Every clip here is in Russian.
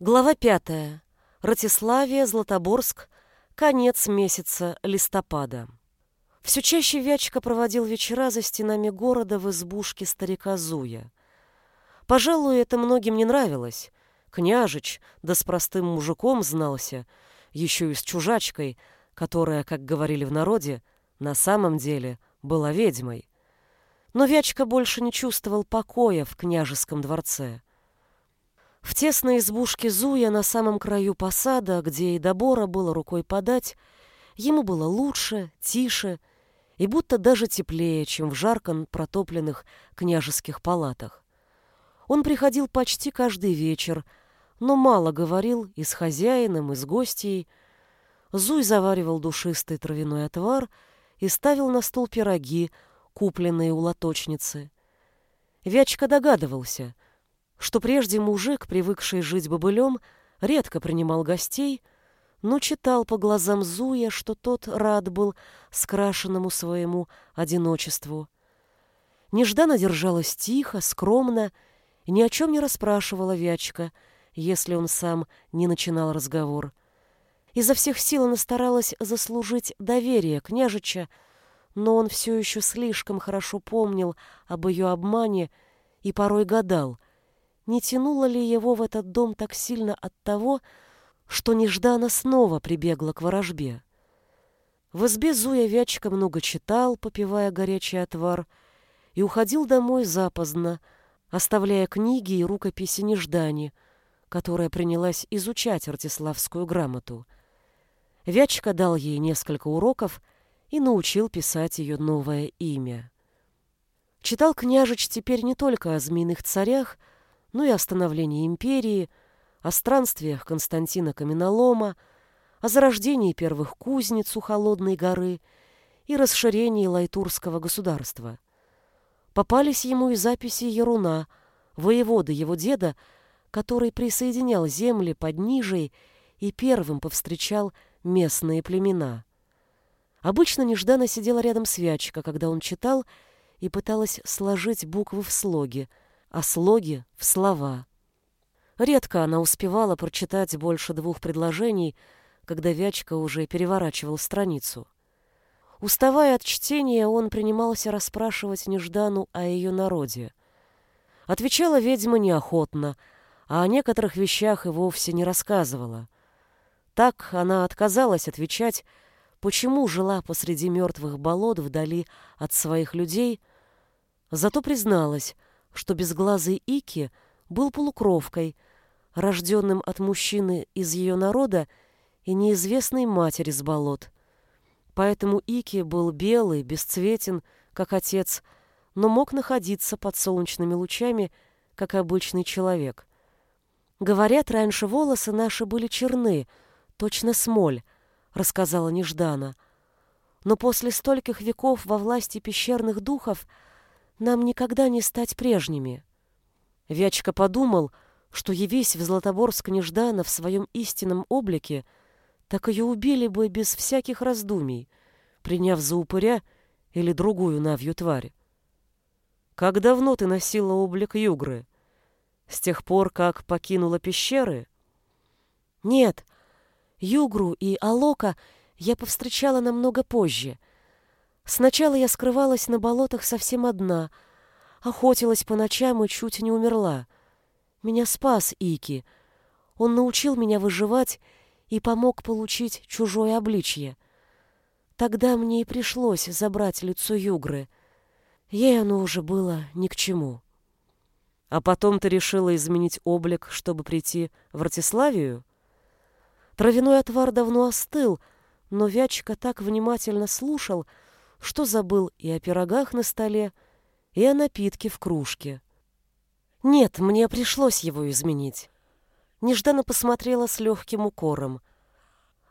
Глава пятая. Ратиславия, Златоборск. Конец месяца листопада. Все чаще Вячка проводил вечера за стенами города в избушке старика Зуя. Пожалуй, это многим не нравилось. Княжич, да с простым мужиком знался, еще и с чужачкой, которая, как говорили в народе, на самом деле была ведьмой. Но Вячка больше не чувствовал покоя в княжеском дворце. В тесной избушке Зуя на самом краю посада, где и до бора было рукой подать, ему было лучше, тише и будто даже теплее, чем в жарко протопленных княжеских палатах. Он приходил почти каждый вечер, но мало говорил и с хозяином, и с гостьей. Зуй заваривал душистый травяной отвар и ставил на стол пироги, купленные у лоточницы. Вячка догадывался — что прежде мужик, привыкший жить бобылем, редко принимал гостей, но читал по глазам Зуя, что тот рад был скрашенному своему одиночеству. Нежданно держалась тихо, скромно, и ни о чем не расспрашивала Вячка, если он сам не начинал разговор. Изо всех сил она старалась заслужить доверие княжича, но он все еще слишком хорошо помнил об ее обмане и порой гадал — не тянуло ли его в этот дом так сильно от того, что нежданно снова прибегла к ворожбе. В избе Зуя Вячка много читал, попивая горячий отвар, и уходил домой запоздно, оставляя книги и рукописи Неждани, которая принялась изучать артиславскую грамоту. Вячка дал ей несколько уроков и научил писать ее новое имя. Читал княжич теперь не только о змеиных царях, ну и о становлении империи, о странствиях Константина Каменолома, о зарождении первых кузнец у Холодной горы и расширении Лайтурского государства. Попались ему и записи Еруна, воевода его деда, который присоединял земли под Нижей и первым повстречал местные племена. Обычно нежданно сидела рядом свячка, когда он читал, и пыталась сложить буквы в слоги — а слоги в слова. Редко она успевала прочитать больше двух предложений, когда Вячка уже переворачивал страницу. Уставая от чтения, он принимался расспрашивать Неждану о ее народе. Отвечала ведьма неохотно, а о некоторых вещах и вовсе не рассказывала. Так она отказалась отвечать, почему жила посреди мертвых болот вдали от своих людей, зато призналась, что безглазый Ики был полукровкой, рожденным от мужчины из ее народа и неизвестной матери с болот. Поэтому Ики был белый, бесцветен, как отец, но мог находиться под солнечными лучами, как обычный человек. Говорят, раньше волосы наши были черны, точно смоль, рассказала Неждана. Но после стольких веков во власти пещерных духов – нам никогда не стать прежними. Вячка подумал, что явись в Златоборск нежданно в своем истинном облике, так ее убили бы без всяких раздумий, приняв за упыря или другую навью тварь. Как давно ты носила облик Югры? С тех пор, как покинула пещеры? Нет, Югру и Алока я повстречала намного позже — Сначала я скрывалась на болотах совсем одна, охотилась по ночам и чуть не умерла. Меня спас Ики. Он научил меня выживать и помог получить чужое обличье. Тогда мне и пришлось забрать лицо Югры. Ей оно уже было ни к чему. А потом ты решила изменить облик, чтобы прийти в Ратиславию? Травяной отвар давно остыл, но Вячка так внимательно слушал, что забыл и о пирогах на столе, и о напитке в кружке. Нет, мне пришлось его изменить. Нежданно посмотрела с легким укором.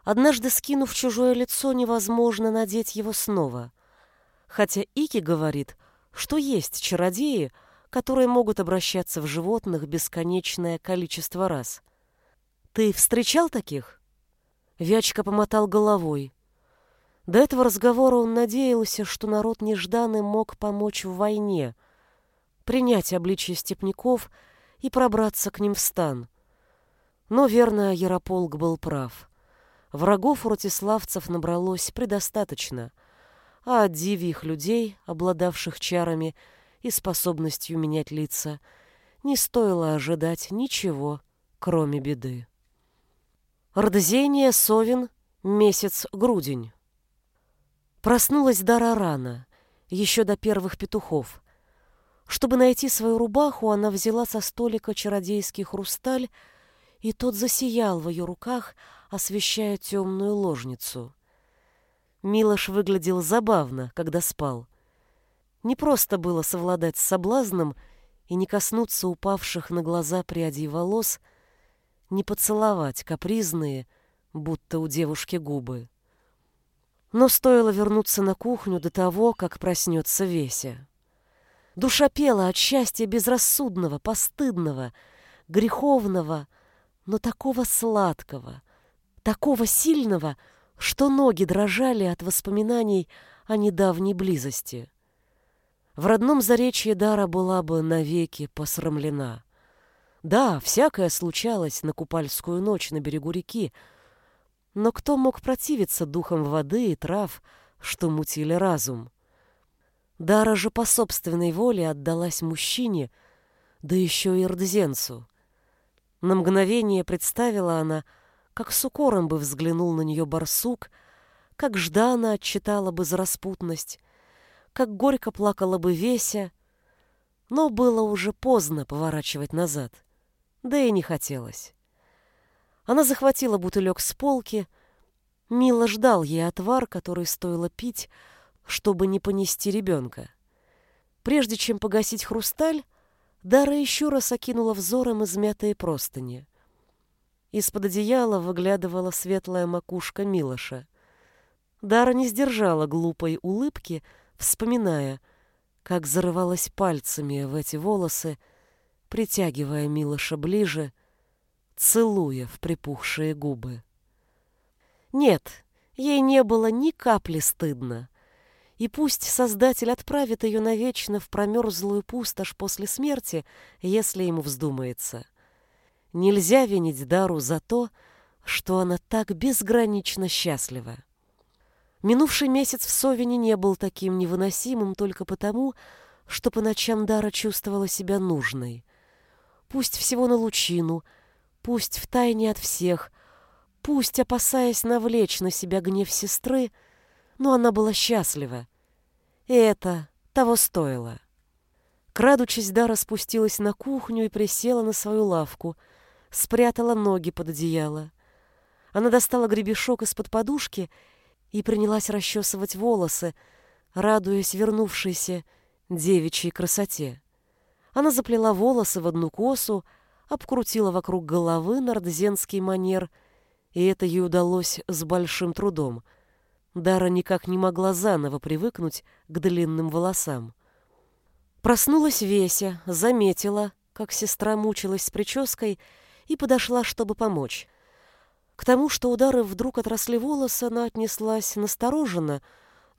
Однажды, скинув чужое лицо, невозможно надеть его снова. Хотя Ики говорит, что есть чародеи, которые могут обращаться в животных бесконечное количество раз. Ты встречал таких? Вячка помотал головой. До этого разговора он надеялся, что народ нежданный мог помочь в войне, принять обличие степняков и пробраться к ним в стан. Но, верно, Ярополк был прав. Врагов у ратиславцев набралось предостаточно, а от дивьих людей, обладавших чарами и способностью менять лица, не стоило ожидать ничего, кроме беды. Рдзение, Совин, месяц, грудень. Проснулась Дара рано, еще до первых петухов. Чтобы найти свою рубаху, она взяла со столика чародейский хрусталь, и тот засиял в ее руках, освещая темную ложницу. Милош выглядел забавно, когда спал. Не просто было совладать с соблазном и не коснуться упавших на глаза прядей волос, не поцеловать капризные, будто у девушки губы. Но стоило вернуться на кухню до того, как проснется Веся. Душа пела от счастья безрассудного, постыдного, греховного, но такого сладкого, такого сильного, что ноги дрожали от воспоминаний о недавней близости. В родном заречье Дара была бы навеки посрамлена. Да, всякое случалось на купальскую ночь на берегу реки, но кто мог противиться духам воды и трав, что мутили разум? Дара же по собственной воле отдалась мужчине, да еще и рдзенцу. На мгновение представила она, как с укором бы взглянул на нее барсук, как Ждана отчитала бы за распутность, как горько плакала бы Веся, но было уже поздно поворачивать назад, да и не хотелось. Она захватила бутылек с полки. Мила ждал ей отвар, который стоило пить, чтобы не понести ребенка. Прежде чем погасить хрусталь, Дара еще раз окинула взором измятые простыни. Из-под одеяла выглядывала светлая макушка Милоша. Дара не сдержала глупой улыбки, вспоминая, как зарывалась пальцами в эти волосы, притягивая Милоша ближе — целуя в припухшие губы. Нет, ей не было ни капли стыдно. И пусть Создатель отправит ее навечно в промерзлую пустошь после смерти, если ему вздумается. Нельзя винить Дару за то, что она так безгранично счастлива. Минувший месяц в Совине не был таким невыносимым только потому, что по ночам Дара чувствовала себя нужной. Пусть всего на лучину — Пусть втайне от всех, пусть опасаясь навлечь на себя гнев сестры, но она была счастлива. И это того стоило. Крадучись, Дара спустилась на кухню и присела на свою лавку, спрятала ноги под одеяло. Она достала гребешок из-под подушки и принялась расчесывать волосы, радуясь вернувшейся девичьей красоте. Она заплела волосы в одну косу, обкрутила вокруг головы нордзенский манер, и это ей удалось с большим трудом. Дара никак не могла заново привыкнуть к длинным волосам. Проснулась Веся, заметила, как сестра мучилась с прической, и подошла, чтобы помочь. К тому, что удары вдруг отросли волосы, она отнеслась настороженно,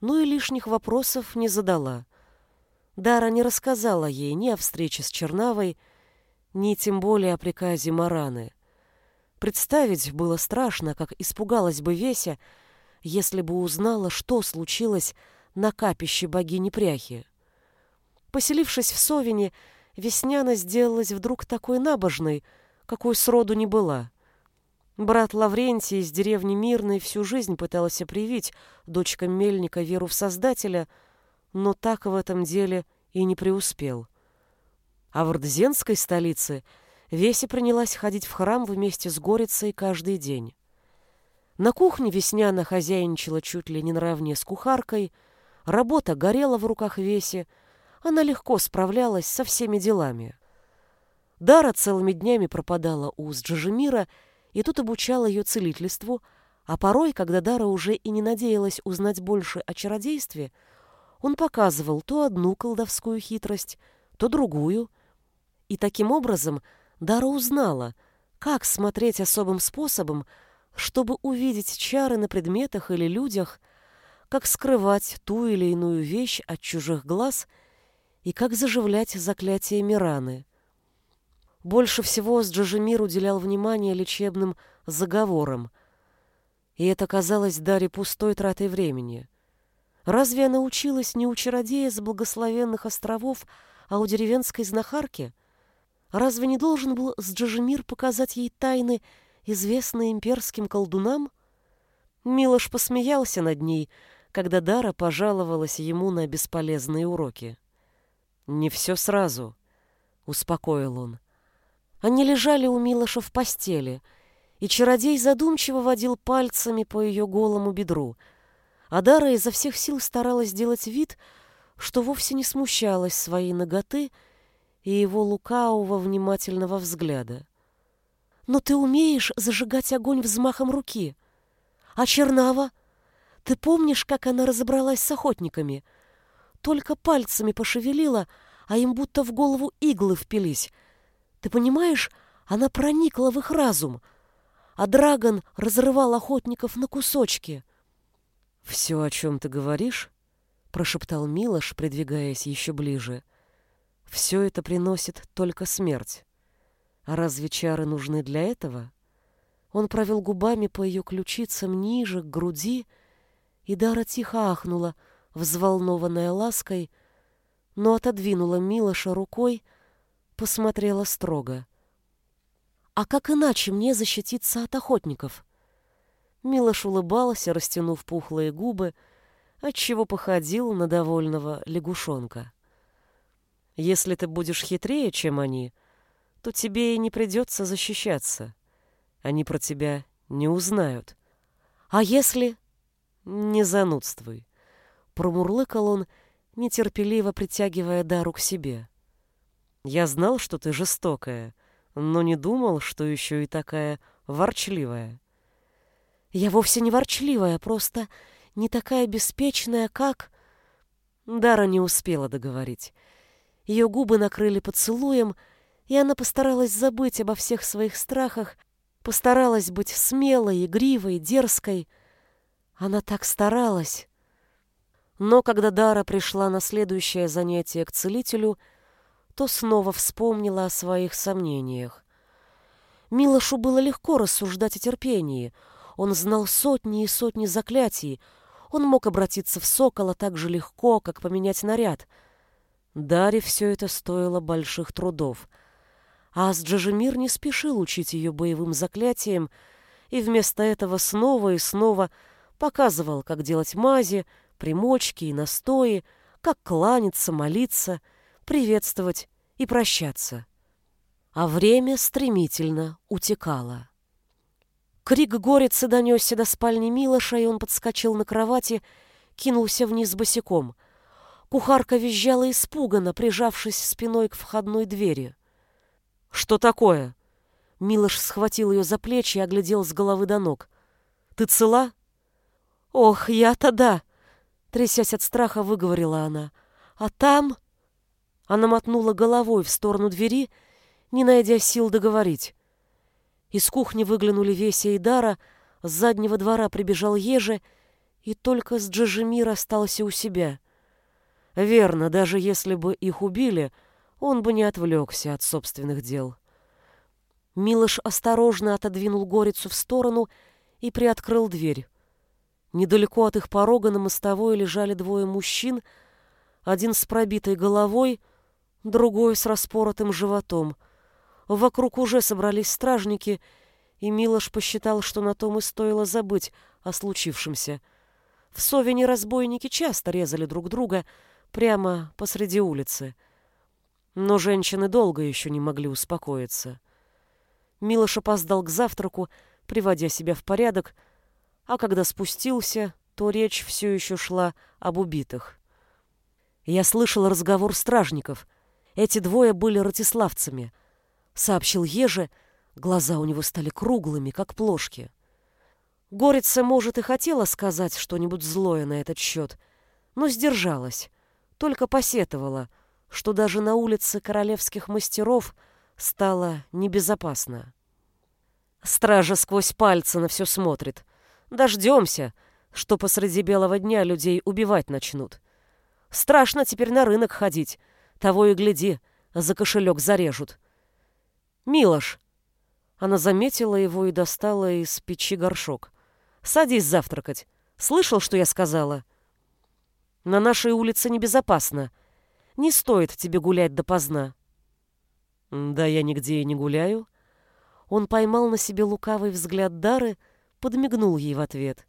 но и лишних вопросов не задала. Дара не рассказала ей ни о встрече с Чернавой, ни тем более о приказе Мараны. Представить было страшно, как испугалась бы Веся, если бы узнала, что случилось на капище богини Пряхи. Поселившись в Совине, Весняна сделалась вдруг такой набожной, какой сроду не была. Брат Лаврентий из деревни Мирной всю жизнь пытался привить дочкам Мельника веру в Создателя, но так в этом деле и не преуспел. А в Ордзенской столице Веся принялась ходить в храм вместе с Горицей каждый день. На кухне Весняна хозяйничала чуть ли не наравне с кухаркой, работа горела в руках Веси, она легко справлялась со всеми делами. Дара целыми днями пропадала у Сджижемира, и тут обучала ее целительству, а порой, когда Дара уже и не надеялась узнать больше о чародействе, он показывал то одну колдовскую хитрость, то другую — и таким образом Дара узнала, как смотреть особым способом, чтобы увидеть чары на предметах или людях, как скрывать ту или иную вещь от чужих глаз и как заживлять заклятие Мираны. Больше всего Сджижемир уделял внимание лечебным заговорам, и это казалось Даре пустой тратой времени. Разве она училась не у чародея с благословенных островов, а у деревенской знахарки? Разве не должен был Сджижемир показать ей тайны, известные имперским колдунам? Милош посмеялся над ней, когда Дара пожаловалась ему на бесполезные уроки. «Не все сразу», — успокоил он. Они лежали у Милоша в постели, и чародей задумчиво водил пальцами по ее голому бедру, а Дара изо всех сил старалась сделать вид, что вовсе не смущалась своей ноготы и его лукавого внимательного взгляда. «Но ты умеешь зажигать огонь взмахом руки. А Чернава? Ты помнишь, как она разобралась с охотниками? Только пальцами пошевелила, а им будто в голову иглы впились. Ты понимаешь, она проникла в их разум, а Драгон разрывал охотников на кусочки». «Все, о чем ты говоришь?» — прошептал Милош, придвигаясь еще ближе. «Все это приносит только смерть. А разве чары нужны для этого?» Он провел губами по ее ключицам ниже, к груди, и Дара тихо ахнула, взволнованная лаской, но отодвинула Милоша рукой, посмотрела строго. «А как иначе мне защититься от охотников?» Милош улыбался, растянув пухлые губы, отчего походил на довольного лягушонка. «Если ты будешь хитрее, чем они, то тебе и не придется защищаться. Они про тебя не узнают. А если...» «Не занудствуй», — промурлыкал он, нетерпеливо притягивая Дару к себе. «Я знал, что ты жестокая, но не думал, что еще и такая ворчливая». «Я вовсе не ворчливая, просто не такая беспечная, как...» Дара не успела договорить. Ее губы накрыли поцелуем, и она постаралась забыть обо всех своих страхах, постаралась быть смелой, игривой, дерзкой. Она так старалась. Но когда Дара пришла на следующее занятие к целителю, то снова вспомнила о своих сомнениях. Милошу было легко рассуждать о терпении. Он знал сотни и сотни заклятий, он мог обратиться в сокола так же легко, как поменять наряд. Даре все это стоило больших трудов. А Асджижемир не спешил учить ее боевым заклятиям, и вместо этого снова и снова показывал, как делать мази, примочки и настои, как кланяться, молиться, приветствовать и прощаться. А время стремительно утекало. Крик горицы донесся до спальни Милоша, и он подскочил на кровати, кинулся вниз босиком. Кухарка визжала испуганно, прижавшись спиной к входной двери. «Что такое?» Милош схватил ее за плечи и оглядел с головы до ног. «Ты цела?» «Ох, я-то да!» Трясясь от страха, выговорила она. «А там...» Она мотнула головой в сторону двери, не найдя сил договорить. Из кухни выглянули Веся и Дара, с заднего двора прибежал Еже, и только с Джижемир остался у себя. Верно, даже если бы их убили, он бы не отвлекся от собственных дел. Милош осторожно отодвинул горицу в сторону и приоткрыл дверь. Недалеко от их порога на мостовой лежали двое мужчин, один с пробитой головой, другой с распоротым животом — Вокруг уже собрались стражники, и Милош посчитал, что на том и стоило забыть о случившемся. В Совине разбойники часто резали друг друга прямо посреди улицы. Но женщины долго еще не могли успокоиться. Милош опоздал к завтраку, приводя себя в порядок, а когда спустился, то речь все еще шла об убитых. Я слышал разговор стражников. Эти двое были ратиславцами — сообщил Еже, глаза у него стали круглыми, как плошки. Горица, может, и хотела сказать что-нибудь злое на этот счет, но сдержалась, только посетовала, что даже на улице королевских мастеров стало небезопасно. Стража сквозь пальцы на все смотрит. Дождемся, что посреди белого дня людей убивать начнут. Страшно теперь на рынок ходить, того и гляди, за кошелек зарежут. «Милош!» Она заметила его и достала из печи горшок. «Садись завтракать. Слышал, что я сказала?» «На нашей улице небезопасно. Не стоит тебе гулять допоздна». «Да я нигде и не гуляю». Он поймал на себе лукавый взгляд Дары, подмигнул ей в ответ.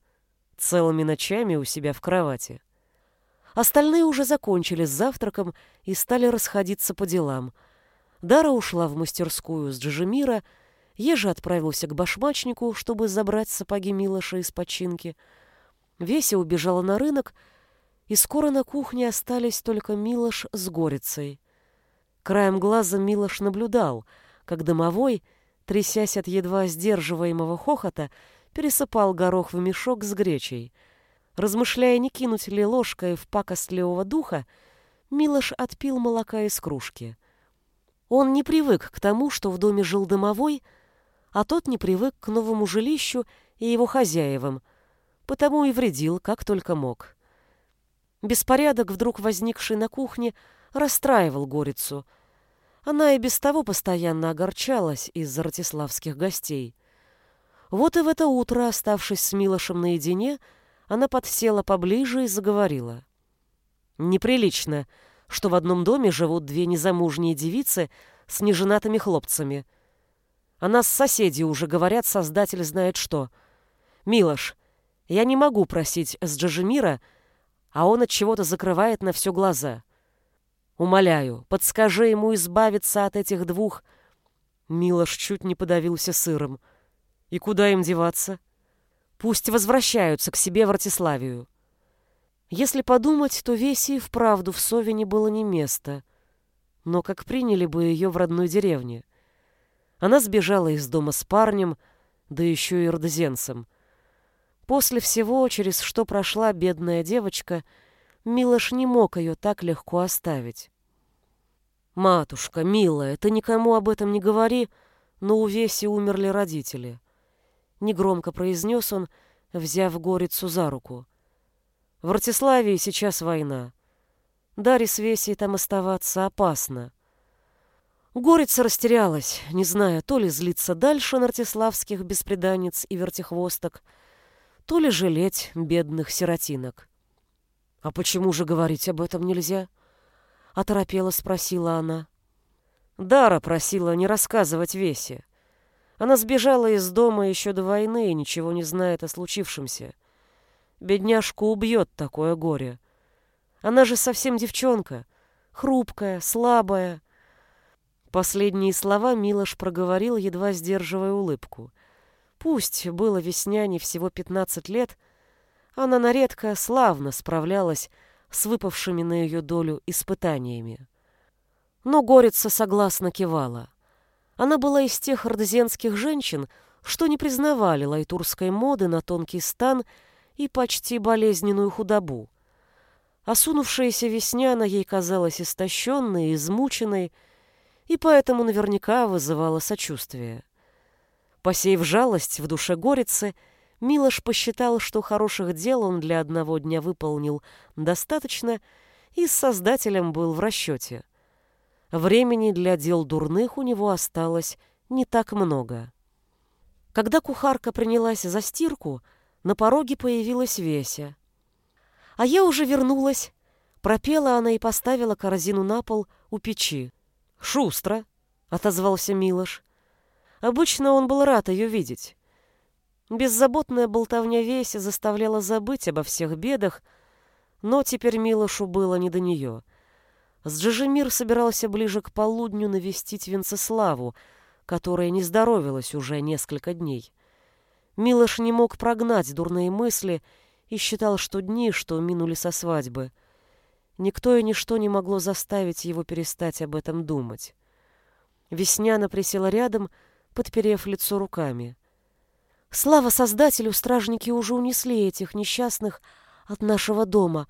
Целыми ночами у себя в кровати. Остальные уже закончили с завтраком и стали расходиться по делам. Дара ушла в мастерскую с Джижемира, Ежа отправился к башмачнику, чтобы забрать сапоги Милоша из починки. Веся убежала на рынок, и скоро на кухне остались только Милош с Горицей. Краем глаза Милош наблюдал, как домовой, трясясь от едва сдерживаемого хохота, пересыпал горох в мешок с гречей. Размышляя, не кинуть ли ложкой в пакостливого духа, Милош отпил молока из кружки. Он не привык к тому, что в доме жил домовой, а тот не привык к новому жилищу и его хозяевам, потому и вредил, как только мог. Беспорядок, вдруг возникший на кухне, расстраивал Горицу. Она и без того постоянно огорчалась из-за ратиславских гостей. Вот и в это утро, оставшись с Милошем наедине, она подсела поближе и заговорила. «Неприлично, что в одном доме живут две незамужние девицы с неженатыми хлопцами. А нас соседи уже говорят, создатель знает что. Милош, я не могу просить с Джажемира, а он от чего-то закрывает на все глаза. Умоляю, подскажи ему избавиться от этих двух...» Милош чуть не подавился сыром. И куда им деваться? Пусть возвращаются к себе в Ратиславию. Если подумать, то Веси вправду в Совине было не место. Но как приняли бы ее в родной деревне? Она сбежала из дома с парнем, да еще и родозенцем. После всего, через что прошла бедная девочка, Милош не мог ее так легко оставить. «Матушка, милая, ты никому об этом не говори, но у Веси умерли родители негромко произнес он, взяв Горицу за руку. В Ратиславии сейчас война. Даре с Весей там оставаться опасно. Горица растерялась, не зная, то ли злиться дальше на ратиславских беспреданниц и вертихвосток, то ли жалеть бедных сиротинок. «А почему же говорить об этом нельзя?» — оторопела спросила она. Дара просила не рассказывать Весе. Она сбежала из дома еще до войны и ничего не знает о случившемся. Бедняжку убьет такое горе. Она же совсем девчонка, хрупкая, слабая. Последние слова Милош проговорил, едва сдерживая улыбку. Пусть было весняне всего пятнадцать лет, она наредко славно справлялась с выпавшими на ее долю испытаниями. Но Горица согласно кивала. Она была из тех родзенских женщин, что не признавали лайтурской моды на тонкий стан и почти болезненную худобу. Осунувшаяся Весняна ей казалась истощенной и измученной, и поэтому наверняка вызывала сочувствие. Посеяв жалость в душе Горицы, Милош посчитал, что хороших дел он для одного дня выполнил достаточно и с Создателем был в расчете. Времени для дел дурных у него осталось не так много. Когда кухарка принялась за стирку, на пороге появилась Веся. А я уже вернулась. Пропела она и поставила корзину на пол у печи. «Шустро!» — отозвался Милош. Обычно он был рад ее видеть. Беззаботная болтовня Веси заставляла забыть обо всех бедах, но теперь Милошу было не до нее. Сджижемир собирался ближе к полудню навестить Венцеславу, которая не здоровилась уже несколько дней. Милош не мог прогнать дурные мысли и считал, что дни, что минули со свадьбы. Никто и ничто не могло заставить его перестать об этом думать. Весняна присела рядом, подперев лицо руками. «Слава Создателю, стражники уже унесли этих несчастных от нашего дома,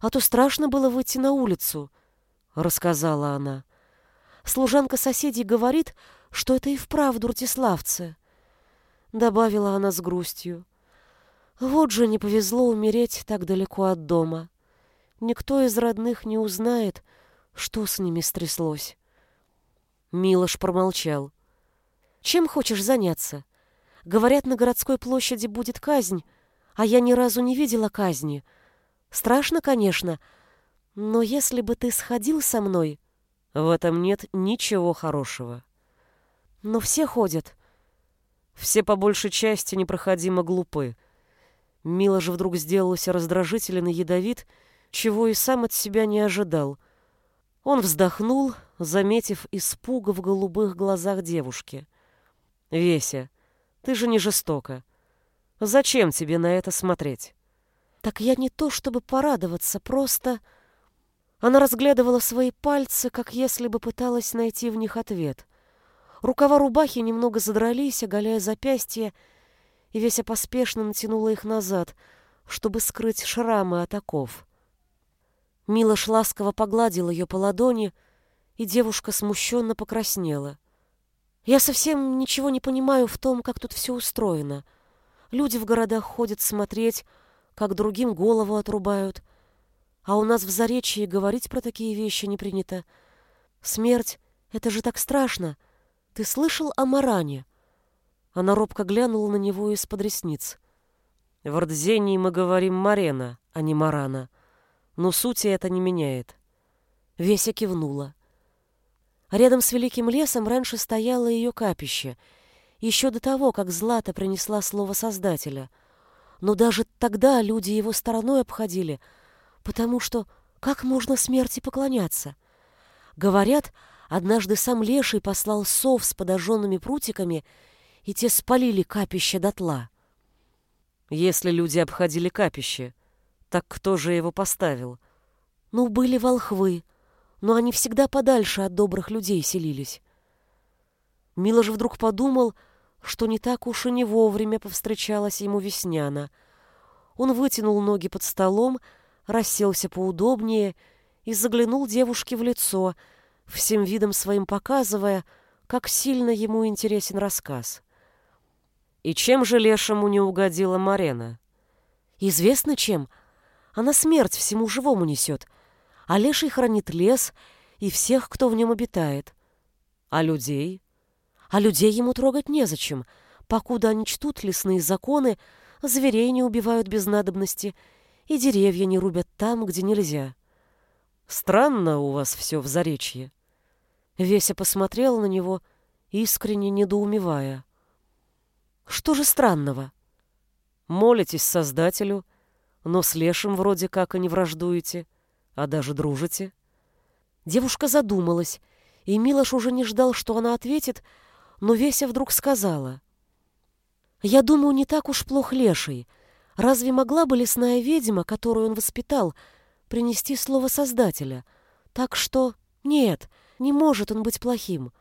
а то страшно было выйти на улицу рассказала она. Служанка соседей говорит, что это и вправду ртиславцы. Добавила она с грустью. Вот же не повезло умереть так далеко от дома. Никто из родных не узнает, что с ними стряслось. Милош промолчал. Чем хочешь заняться? Говорят, на городской площади будет казнь, а я ни разу не видела казни. Страшно, конечно, но если бы ты сходил со мной, в этом нет ничего хорошего. Но все ходят. Все по большей части непроходимо глупы. Мила же вдруг сделался раздражителен и ядовит, чего и сам от себя не ожидал. Он вздохнул, заметив испуга в голубых глазах девушки. «Веся, ты же не жестока. Зачем тебе на это смотреть?» «Так я не то чтобы порадоваться, просто...» Она разглядывала свои пальцы, как если бы пыталась найти в них ответ. Рукава рубахи немного задрались, оголяя запястья, и Веся поспешно натянула их назад, чтобы скрыть шрамы от оков. Милош ласково погладил ее по ладони, и девушка смущенно покраснела. «Я совсем ничего не понимаю в том, как тут все устроено. Люди в городах ходят смотреть, как другим голову отрубают, а у нас в Заречье говорить про такие вещи не принято. Смерть — это же так страшно. Ты слышал о Маране?» Она робко глянула на него из-под ресниц. «В Ордзении мы говорим Марена, а не Марана. Но сути это не меняет». Веся кивнула. Рядом с великим лесом раньше стояло ее капище, еще до того, как Злата принесла слово Создателя. Но даже тогда люди его стороной обходили — потому что как можно смерти поклоняться? Говорят, однажды сам Леший послал сов с подожженными прутиками, и те спалили капище дотла. Если люди обходили капище, так кто же его поставил? Ну, были волхвы, но они всегда подальше от добрых людей селились. Милош вдруг подумал, что не так уж и не вовремя повстречалась ему Весняна. Он вытянул ноги под столом, расселся поудобнее и заглянул девушке в лицо, всем видом своим показывая, как сильно ему интересен рассказ. «И чем же лешему не угодила Марена?» «Известно чем. Она смерть всему живому несет, а леший хранит лес и всех, кто в нем обитает. А людей?» «А людей ему трогать незачем, покуда они чтут лесные законы, зверей не убивают без надобности — и деревья не рубят там, где нельзя. Странно у вас все в Заречье. Веся посмотрел на него, искренне недоумевая. Что же странного? Молитесь Создателю, но с Лешим вроде как и не враждуете, а даже дружите. Девушка задумалась, и Милош уже не ждал, что она ответит, но Веся вдруг сказала. «Я думаю, не так уж плох Леший, Разве могла бы лесная ведьма, которую он воспитал, принести слово Создателя? Так что нет, не может он быть плохим.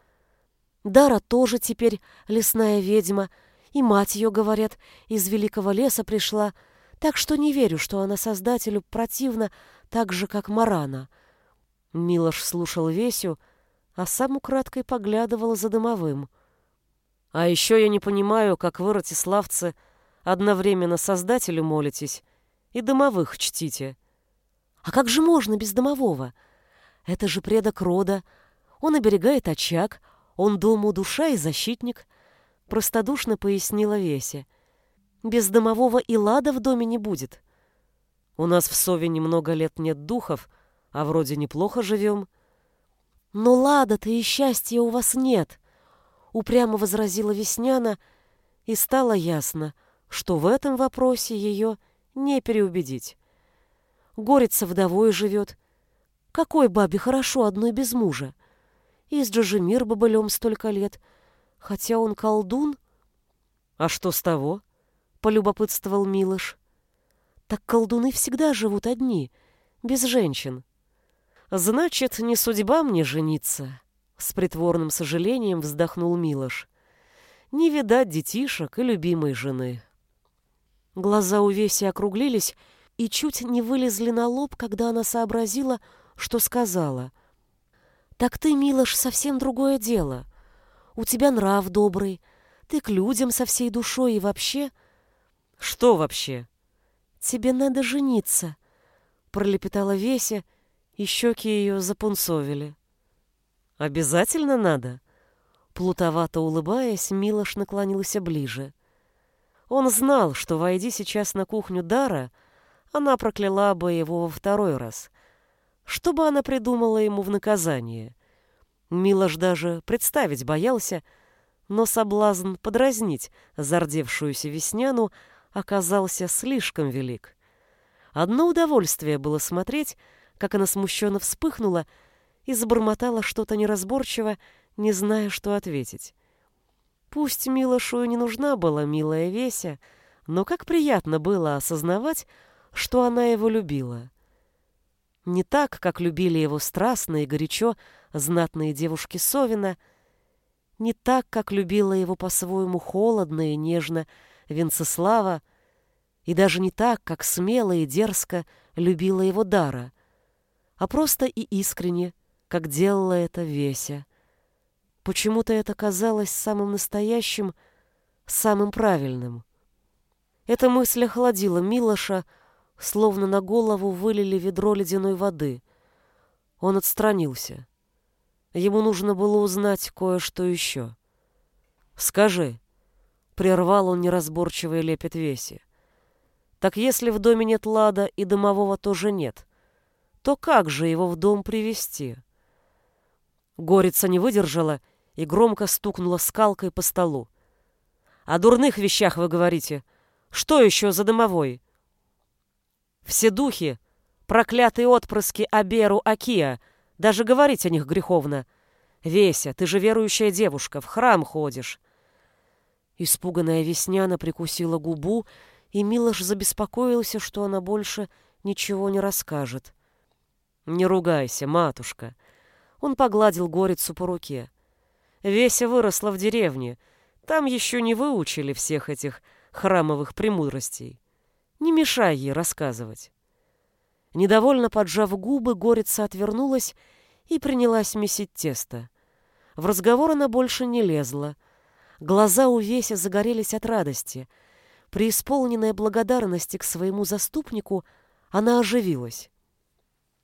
Дара тоже теперь лесная ведьма, и мать ее, говорят, из великого леса пришла, так что не верю, что она Создателю противна так же, как Марана. Милош слушал Весю, а сам украдкой поглядывал за дымовым. А еще я не понимаю, как вы, ратиславцы, — Одновременно Создателю молитесь и домовых чтите. А как же можно без домового? Это же предок рода. Он оберегает очаг, он дому душа и защитник, простодушно пояснила Веся. Без домового и лада в доме не будет. У нас в Сове немного лет нет духов, а вроде неплохо живем. Но лада-то и счастья у вас нет, упрямо возразила Весняна, и стало ясно — что в этом вопросе ее не переубедить. Горица вдовой живет. Какой бабе хорошо одной без мужа? И с Джажемир бобылем столько лет, хотя он колдун. А что с того? Полюбопытствовал Милош. Так колдуны всегда живут одни, без женщин. Значит, не судьба мне жениться, с притворным сожалением вздохнул Милош. Не видать детишек и любимой жены. Глаза у Веси округлились и чуть не вылезли на лоб, когда она сообразила, что сказала. «Так ты, Милош, совсем другое дело. У тебя нрав добрый, ты к людям со всей душой и вообще...» «Что вообще?» «Тебе надо жениться», — пролепетала Веся, и щеки ее запунцовили. «Обязательно надо?» Плутовато улыбаясь, Милош наклонился ближе. Он знал, что, войди сейчас на кухню Дара, она прокляла бы его во второй раз. Что бы она придумала ему в наказание? Милош даже представить боялся, но соблазн подразнить зардевшуюся Весняну оказался слишком велик. Одно удовольствие было смотреть, как она смущенно вспыхнула и забормотала что-то неразборчиво, не зная, что ответить. Пусть Милошу не нужна была милая Веся, но как приятно было осознавать, что она его любила. Не так, как любили его страстно и горячо знатные девушки Совина, не так, как любила его по-своему холодно и нежно Венцеслава, и даже не так, как смело и дерзко любила его Дара, а просто и искренне, как делала это Веся. Почему-то это казалось самым настоящим, самым правильным. Эта мысль охладила Милоша, словно на голову вылили ведро ледяной воды. Он отстранился. Ему нужно было узнать кое-что еще. «Скажи», — прервал он неразборчивый лепет Веси, «так если в доме нет лада и домового тоже нет, то как же его в дом привести? Горица не выдержала и громко стукнула скалкой по столу. «О дурных вещах вы говорите. Что еще за домовой?» «Все духи, проклятые отпрыски Аберу Акия, даже говорить о них греховно. Веся, ты же верующая девушка, в храм ходишь». Испуганная Весняна прикусила губу, и Милош забеспокоился, что она больше ничего не расскажет. «Не ругайся, матушка!» Он погладил горицу по руке. Веся выросла в деревне. Там еще не выучили всех этих храмовых премудростей. Не мешай ей рассказывать. Недовольно поджав губы, горица отвернулась и принялась месить тесто. В разговор она больше не лезла. Глаза у Веся загорелись от радости. Преисполненная благодарности к своему заступнику, она оживилась.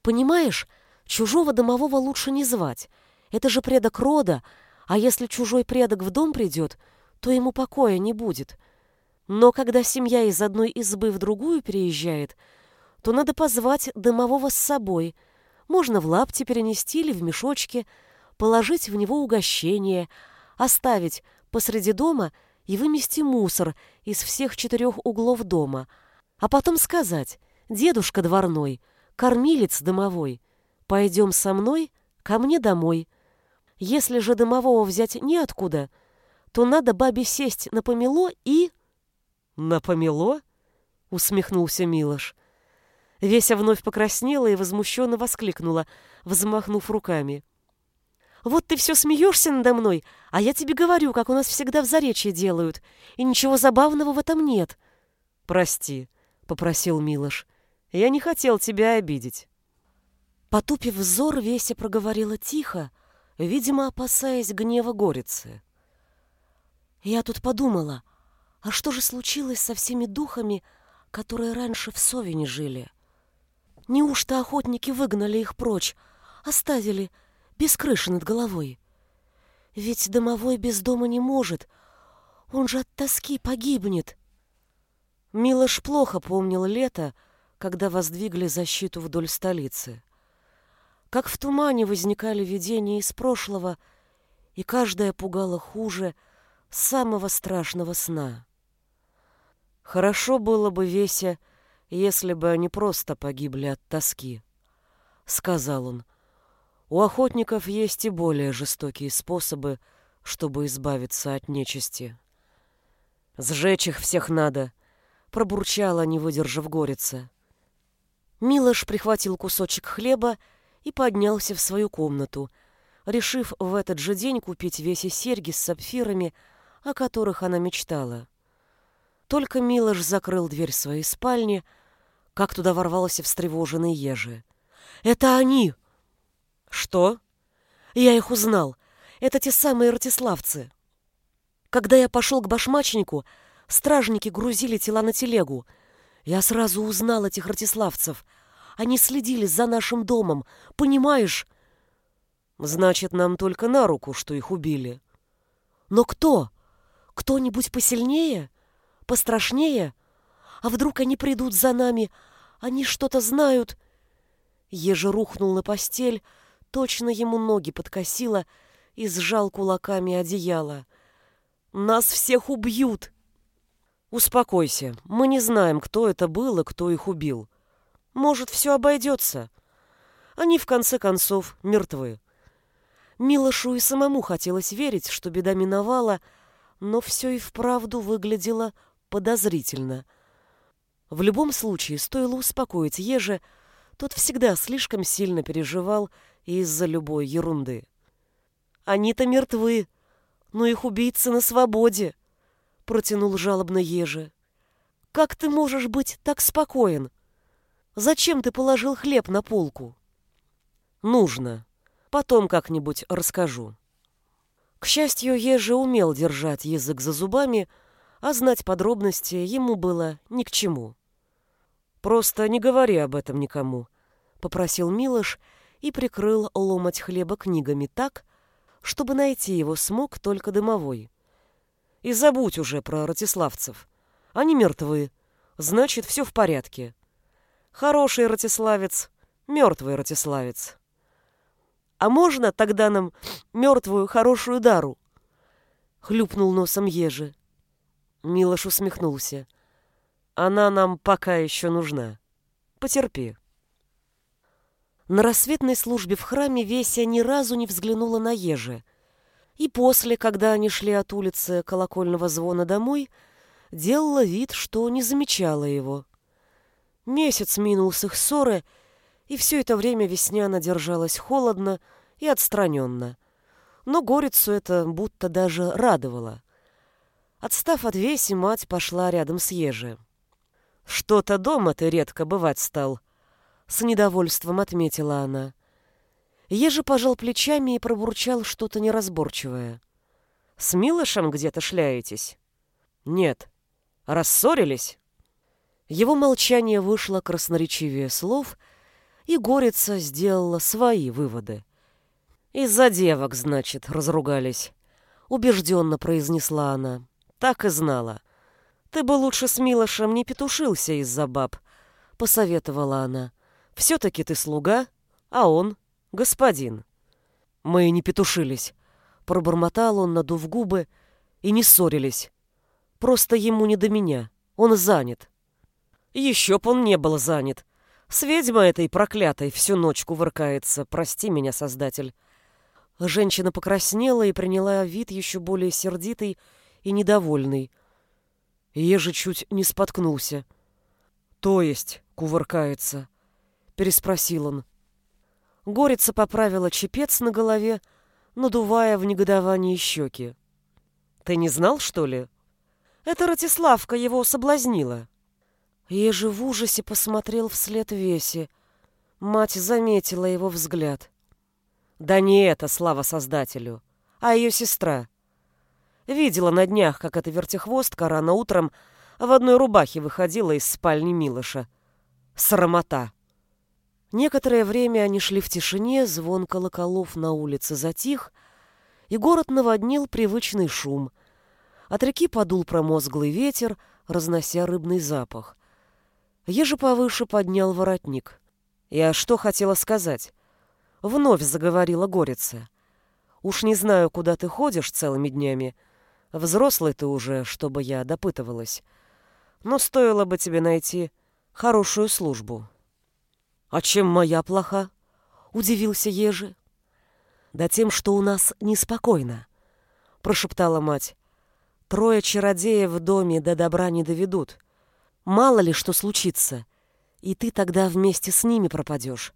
«Понимаешь, чужого домового лучше не звать. Это же предок рода, а если чужой предок в дом придет, то ему покоя не будет. Но когда семья из одной избы в другую переезжает, то надо позвать домового с собой. Можно в лапте перенести или в мешочке, положить в него угощение, оставить посреди дома и вымести мусор из всех четырех углов дома, а потом сказать «Дедушка дворной, кормилец домовой, пойдем со мной ко мне домой». Если же домового взять неоткуда, то надо бабе сесть на помело и... На помело? Усмехнулся Милош. Веся вновь покраснела и возмущенно воскликнула, взмахнув руками. «Вот ты все смеешься надо мной, а я тебе говорю, как у нас всегда в заречье делают, и ничего забавного в этом нет». «Прости», — попросил Милош, — «я не хотел тебя обидеть». Потупив взор, Веся проговорила тихо, — видимо, опасаясь гнева горицы. Я тут подумала, а что же случилось со всеми духами, которые раньше в Совине жили? Неужто охотники выгнали их прочь, оставили без крыши над головой? Ведь домовой без дома не может, он же от тоски погибнет. Милош плохо помнил лето, когда воздвигли защиту вдоль столицы. Как в тумане возникали видения из прошлого, и каждое пугало хуже самого страшного сна. Хорошо было бы, Веся, если бы они просто погибли от тоски, — сказал он. У охотников есть и более жестокие способы, чтобы избавиться от нечисти. «Сжечь их всех надо!» — пробурчала, не выдержав горица. Милош прихватил кусочек хлеба и поднялся в свою комнату, решив в этот же день купить весь и серьги с сапфирами, о которых она мечтала. Только Милош закрыл дверь своей спальни, как туда ворвался встревоженный Ежи. «Это они!» «Что?» «Я их узнал. Это те самые ратиславцы. Когда я пошел к башмачнику, стражники грузили тела на телегу. Я сразу узнал этих ратиславцев — они следили за нашим домом, понимаешь? Значит, нам только на руку, что их убили. Но кто? Кто-нибудь посильнее? Пострашнее? А вдруг они придут за нами? Они что-то знают. Ежи рухнул на постель, точно ему ноги подкосило и сжал кулаками одеяло. Нас всех убьют. Успокойся. Мы не знаем, кто это был и кто их убил. Может, все обойдется. Они, в конце концов, мертвы. Милошу и самому хотелось верить, что беда миновала, но все и вправду выглядело подозрительно. В любом случае, стоило успокоить Еже, тот всегда слишком сильно переживал из-за любой ерунды. «Они-то мертвы, но их убийцы на свободе», — протянул жалобно Еже. «Как ты можешь быть так спокоен? Зачем ты положил хлеб на полку?» «Нужно. Потом как-нибудь расскажу». К счастью, Еже умел держать язык за зубами, а знать подробности ему было ни к чему. «Просто не говори об этом никому», — попросил Милош и прикрыл ломать хлеба книгами так, чтобы найти его смог только дымовой. «И забудь уже про ратиславцев. Они мертвы. Значит, все в порядке. Хороший ратиславец, мертвый ратиславец». «А можно тогда нам мертвую хорошую дару?» — хлюпнул носом Ежи. Милош усмехнулся. «Она нам пока еще нужна. Потерпи». На рассветной службе в храме Веся ни разу не взглянула на Ежи. И после, когда они шли от улицы колокольного звона домой, делала вид, что не замечала его. Месяц минул с их ссоры, и все это время Весняна держалась холодно и отстраненно. Но Горицу это будто даже радовало. Отстав от Веси, мать пошла рядом с Ежи. «Что-то дома ты редко бывать стал», — с недовольством отметила она. Ежи пожал плечами и пробурчал что-то неразборчивое. «С Милышем где-то шляетесь?» «Нет». «Рассорились?» Его молчание вышло красноречивее слов, и Горица сделала свои выводы. «Из-за девок, значит, разругались», — убежденно произнесла она. «Так и знала. Ты бы лучше с Милошем не петушился из-за баб», — посоветовала она. «Все-таки ты слуга, а он — господин». «Мы не петушились», — пробормотал он, надув губы, — «и не ссорились. Просто ему не до меня. Он занят». «Еще б он не был занят. С ведьмой этой проклятой всю ночь кувыркается. Прости меня, Создатель». Женщина покраснела и приняла вид еще более сердитый и недовольный. Еже чуть не споткнулся. «То есть кувыркается?» — переспросил он. Горица поправила чепец на голове, надувая в негодовании щеки. «Ты не знал, что ли? Это Ратиславка его соблазнила». Ежи в ужасе посмотрел вслед Весе. Мать заметила его взгляд. Да не это, слава создателю, а ее сестра. Видела на днях, как эта вертихвостка рано утром в одной рубахе выходила из спальни Милыша. Срамота. Некоторое время они шли в тишине, звон колоколов на улице затих, и город наводнил привычный шум. От реки подул промозглый ветер, разнося рыбный запах. Еже повыше поднял воротник. Я что хотела сказать? Вновь заговорила Горица. Уж не знаю, куда ты ходишь целыми днями. Взрослый ты уже, чтобы я допытывалась. Но стоило бы тебе найти хорошую службу. А чем моя плоха? Удивился Ежи. Да тем, что у нас неспокойно, прошептала мать. Трое чародеев в доме до добра не доведут. Мало ли что случится, и ты тогда вместе с ними пропадешь.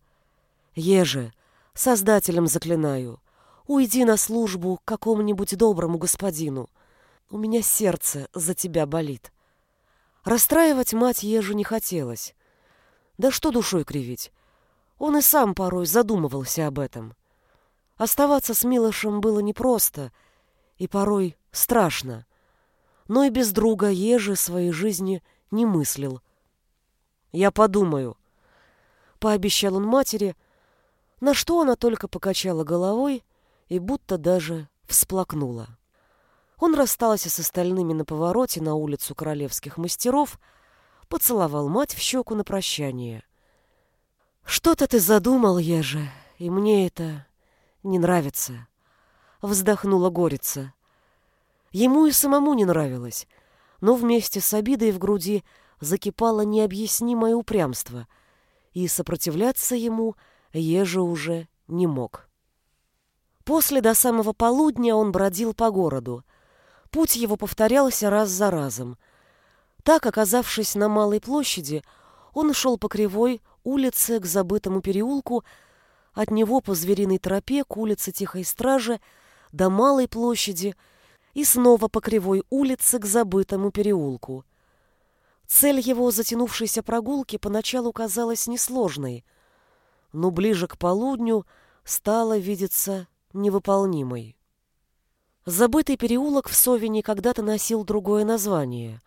Еже, Создателем заклинаю, уйди на службу к какому-нибудь доброму господину. У меня сердце за тебя болит. Расстраивать мать ежу не хотелось. Да что душой кривить? Он и сам порой задумывался об этом. Оставаться с Милошем было непросто и порой страшно. Но и без друга ежи своей жизни не мыслил. «Я подумаю», — пообещал он матери, — на что она только покачала головой и будто даже всплакнула. Он расстался с остальными на повороте на улицу королевских мастеров, поцеловал мать в щеку на прощание. «Что-то ты задумал, Ежа, и мне это не нравится», — вздохнула Горица. Ему и самому не нравилось, но вместе с обидой в груди закипало необъяснимое упрямство, и сопротивляться ему Ежа уже не мог. После до самого полудня он бродил по городу, Путь его повторялся раз за разом. Так, оказавшись на Малой площади, он шел по кривой улице к забытому переулку, от него по звериной тропе к улице Тихой Стражи до Малой площади и снова по кривой улице к забытому переулку. Цель его затянувшейся прогулки поначалу казалась несложной, но ближе к полудню стала видеться невыполнимой. Забытый переулок в Совине когда-то носил другое название.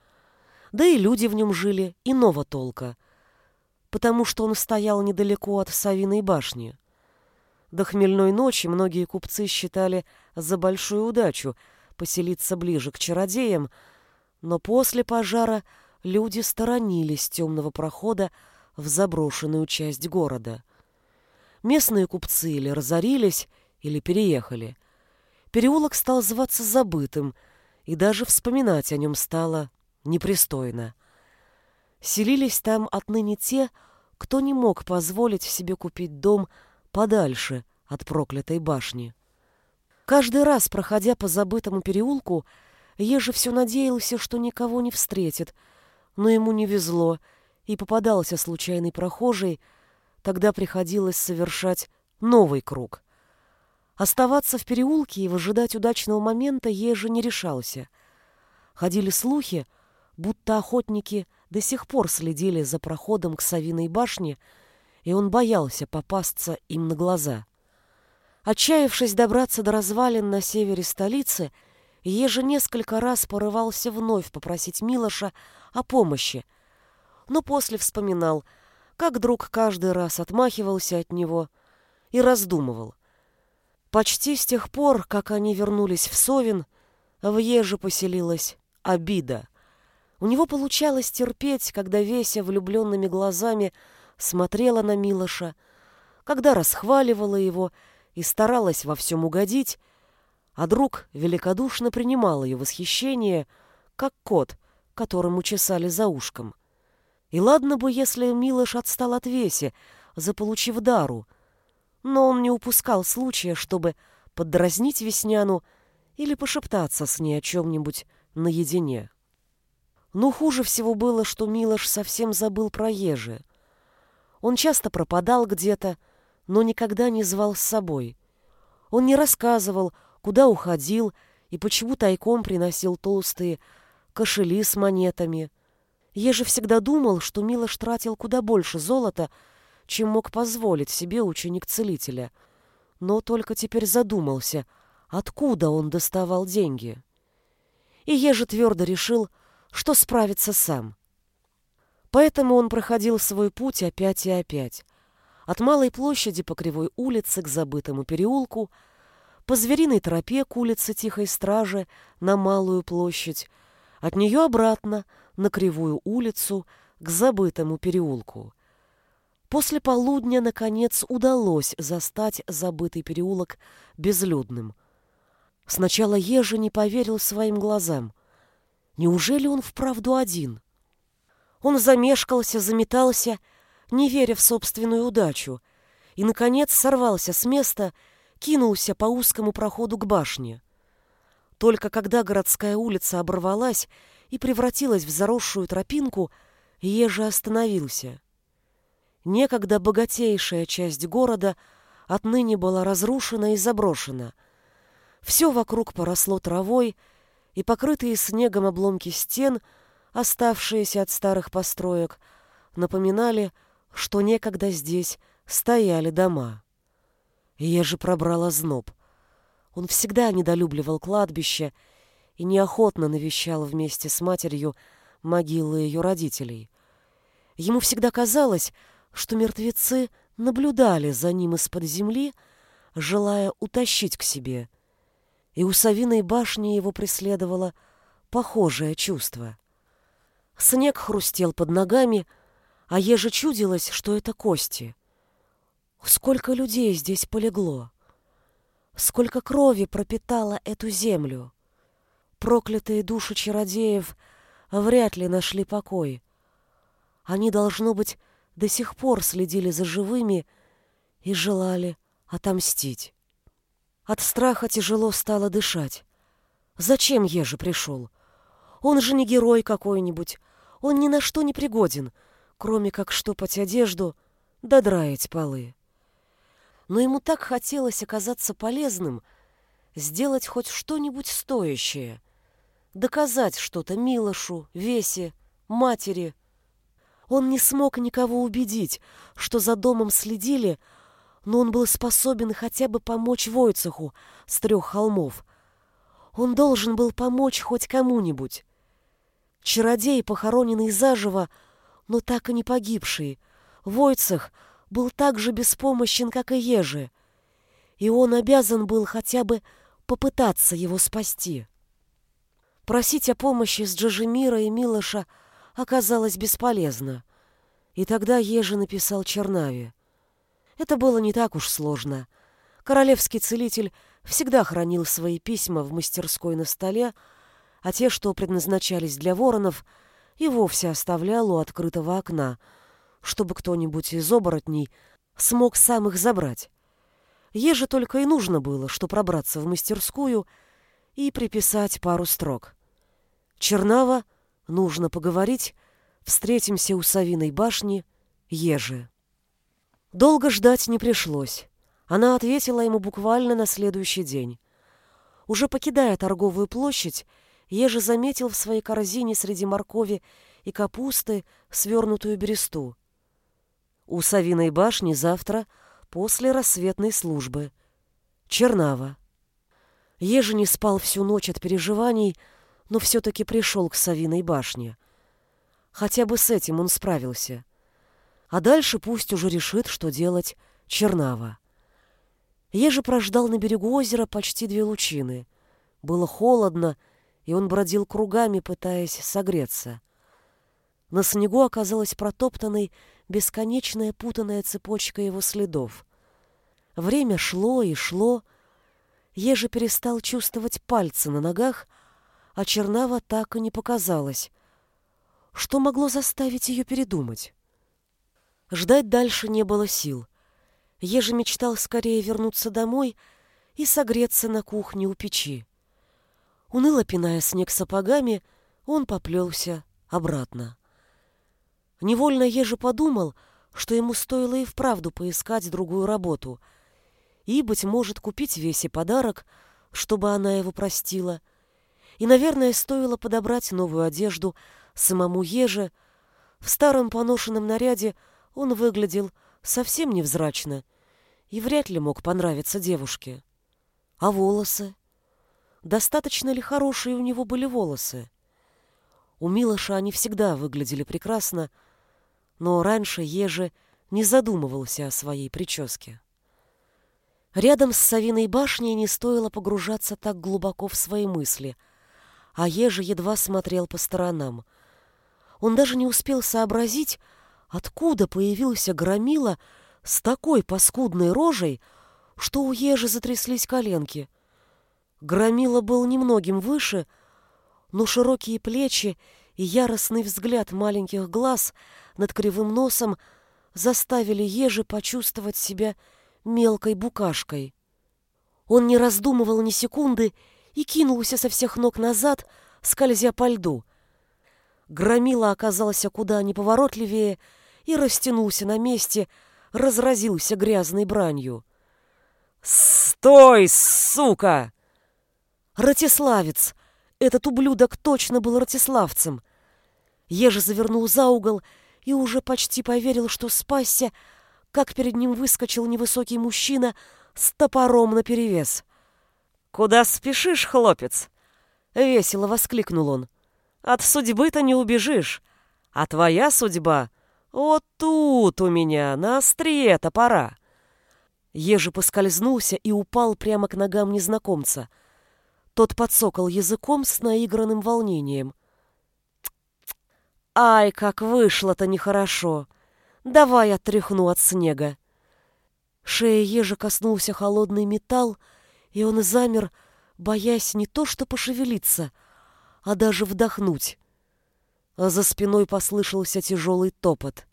Да и люди в нем жили иного толка, потому что он стоял недалеко от Савиной башни. До хмельной ночи многие купцы считали за большую удачу поселиться ближе к чародеям, но после пожара люди сторонились темного прохода в заброшенную часть города. Местные купцы или разорились, или переехали – переулок стал зваться забытым, и даже вспоминать о нем стало непристойно. Селились там отныне те, кто не мог позволить себе купить дом подальше от проклятой башни. Каждый раз, проходя по забытому переулку, Ежи все надеялся, что никого не встретит, но ему не везло, и попадался случайный прохожий, тогда приходилось совершать новый круг — Оставаться в переулке и выжидать удачного момента Ежи не решался. Ходили слухи, будто охотники до сих пор следили за проходом к Савиной башне, и он боялся попасться им на глаза. Отчаявшись добраться до развалин на севере столицы, Ежи несколько раз порывался вновь попросить Милоша о помощи, но после вспоминал, как друг каждый раз отмахивался от него и раздумывал. Почти с тех пор, как они вернулись в Совин, в Еже поселилась обида. У него получалось терпеть, когда Веся влюбленными глазами смотрела на Милоша, когда расхваливала его и старалась во всем угодить, а друг великодушно принимал ее восхищение, как кот, которому чесали за ушком. И ладно бы, если Милош отстал от Веси, заполучив дару — но он не упускал случая, чтобы поддразнить Весняну или пошептаться с ней о чем-нибудь наедине. Но хуже всего было, что Милош совсем забыл про Ежи. Он часто пропадал где-то, но никогда не звал с собой. Он не рассказывал, куда уходил и почему тайком приносил толстые кошели с монетами. Ежи всегда думал, что Милош тратил куда больше золота, чем мог позволить себе ученик целителя. Но только теперь задумался, откуда он доставал деньги. И Ежи твердо решил, что справится сам. Поэтому он проходил свой путь опять и опять. От Малой площади по Кривой улице к забытому переулку, по Звериной тропе к улице Тихой Стражи на Малую площадь, от нее обратно на Кривую улицу к забытому переулку. После полудня, наконец, удалось застать забытый переулок безлюдным. Сначала Ежи не поверил своим глазам. Неужели он вправду один? Он замешкался, заметался, не веря в собственную удачу, и, наконец, сорвался с места, кинулся по узкому проходу к башне. Только когда городская улица оборвалась и превратилась в заросшую тропинку, Ежи остановился. Некогда богатейшая часть города отныне была разрушена и заброшена. Все вокруг поросло травой, и покрытые снегом обломки стен, оставшиеся от старых построек, напоминали, что некогда здесь стояли дома. И же пробрала зноб. Он всегда недолюбливал кладбище и неохотно навещал вместе с матерью могилы ее родителей. Ему всегда казалось, что мертвецы наблюдали за ним из-под земли, желая утащить к себе. И у Савиной башни его преследовало похожее чувство. Снег хрустел под ногами, а еже чудилось, что это кости. Сколько людей здесь полегло! Сколько крови пропитало эту землю! Проклятые души чародеев вряд ли нашли покой. Они, должно быть, до сих пор следили за живыми и желали отомстить. От страха тяжело стало дышать. Зачем Ежи пришел? Он же не герой какой-нибудь. Он ни на что не пригоден, кроме как штопать одежду да драить полы. Но ему так хотелось оказаться полезным, сделать хоть что-нибудь стоящее, доказать что-то Милошу, Весе, матери. Он не смог никого убедить, что за домом следили, но он был способен хотя бы помочь Войцеху с трех холмов. Он должен был помочь хоть кому-нибудь. Чародей, похороненный заживо, но так и не погибший, Войцех был так же беспомощен, как и Ежи, и он обязан был хотя бы попытаться его спасти. Просить о помощи с Джажемира и Милоша оказалось бесполезно, и тогда Ежи написал Чернаве. Это было не так уж сложно. Королевский целитель всегда хранил свои письма в мастерской на столе, а те, что предназначались для воронов, и вовсе оставлял у открытого окна, чтобы кто-нибудь из оборотней смог сам их забрать. Еже только и нужно было, что пробраться в мастерскую и приписать пару строк. Чернава, нужно поговорить, встретимся у Савиной башни, Ежи. Долго ждать не пришлось. Она ответила ему буквально на следующий день. Уже покидая торговую площадь, Ежи заметил в своей корзине среди моркови и капусты свернутую бересту. У Савиной башни завтра после рассветной службы. Чернава. Ежи не спал всю ночь от переживаний, но все-таки пришел к Савиной башне. Хотя бы с этим он справился. А дальше пусть уже решит, что делать Чернава. Ежи прождал на берегу озера почти две лучины. Было холодно, и он бродил кругами, пытаясь согреться. На снегу оказалась протоптанной бесконечная путанная цепочка его следов. Время шло и шло. Ежи перестал чувствовать пальцы на ногах, а Чернава так и не показалась. Что могло заставить ее передумать? Ждать дальше не было сил. Ежи мечтал скорее вернуться домой и согреться на кухне у печи. Уныло пиная снег сапогами, он поплелся обратно. Невольно Ежи подумал, что ему стоило и вправду поискать другую работу и, быть может, купить Весе подарок, чтобы она его простила. И, наверное, стоило подобрать новую одежду самому Еже. В старом поношенном наряде он выглядел совсем невзрачно и вряд ли мог понравиться девушке. А волосы? Достаточно ли хорошие у него были волосы? У Милоша они всегда выглядели прекрасно, но раньше Ежи не задумывался о своей прическе. Рядом с Савиной башней не стоило погружаться так глубоко в свои мысли, а Ежи едва смотрел по сторонам. Он даже не успел сообразить, Откуда появился громила с такой паскудной рожей, что у ежи затряслись коленки? Громила был немногим выше, но широкие плечи и яростный взгляд маленьких глаз над кривым носом заставили ежи почувствовать себя мелкой букашкой. Он не раздумывал ни секунды и кинулся со всех ног назад, скользя по льду. Громила оказался куда неповоротливее и растянулся на месте, разразился грязной бранью. «Стой, сука!» «Ратиславец! Этот ублюдок точно был ратиславцем!» Ежи завернул за угол и уже почти поверил, что спасся, как перед ним выскочил невысокий мужчина с топором наперевес. «Куда спешишь, хлопец?» — весело воскликнул он. «От судьбы-то не убежишь, а твоя судьба вот тут у меня, на острие топора. Ежи поскользнулся и упал прямо к ногам незнакомца. Тот подсокал языком с наигранным волнением. «Ай, как вышло-то нехорошо! Давай отряхну от снега!» Шея ежа коснулся холодный металл, и он замер, боясь не то что пошевелиться, а даже вдохнуть. А за спиной послышался тяжелый топот.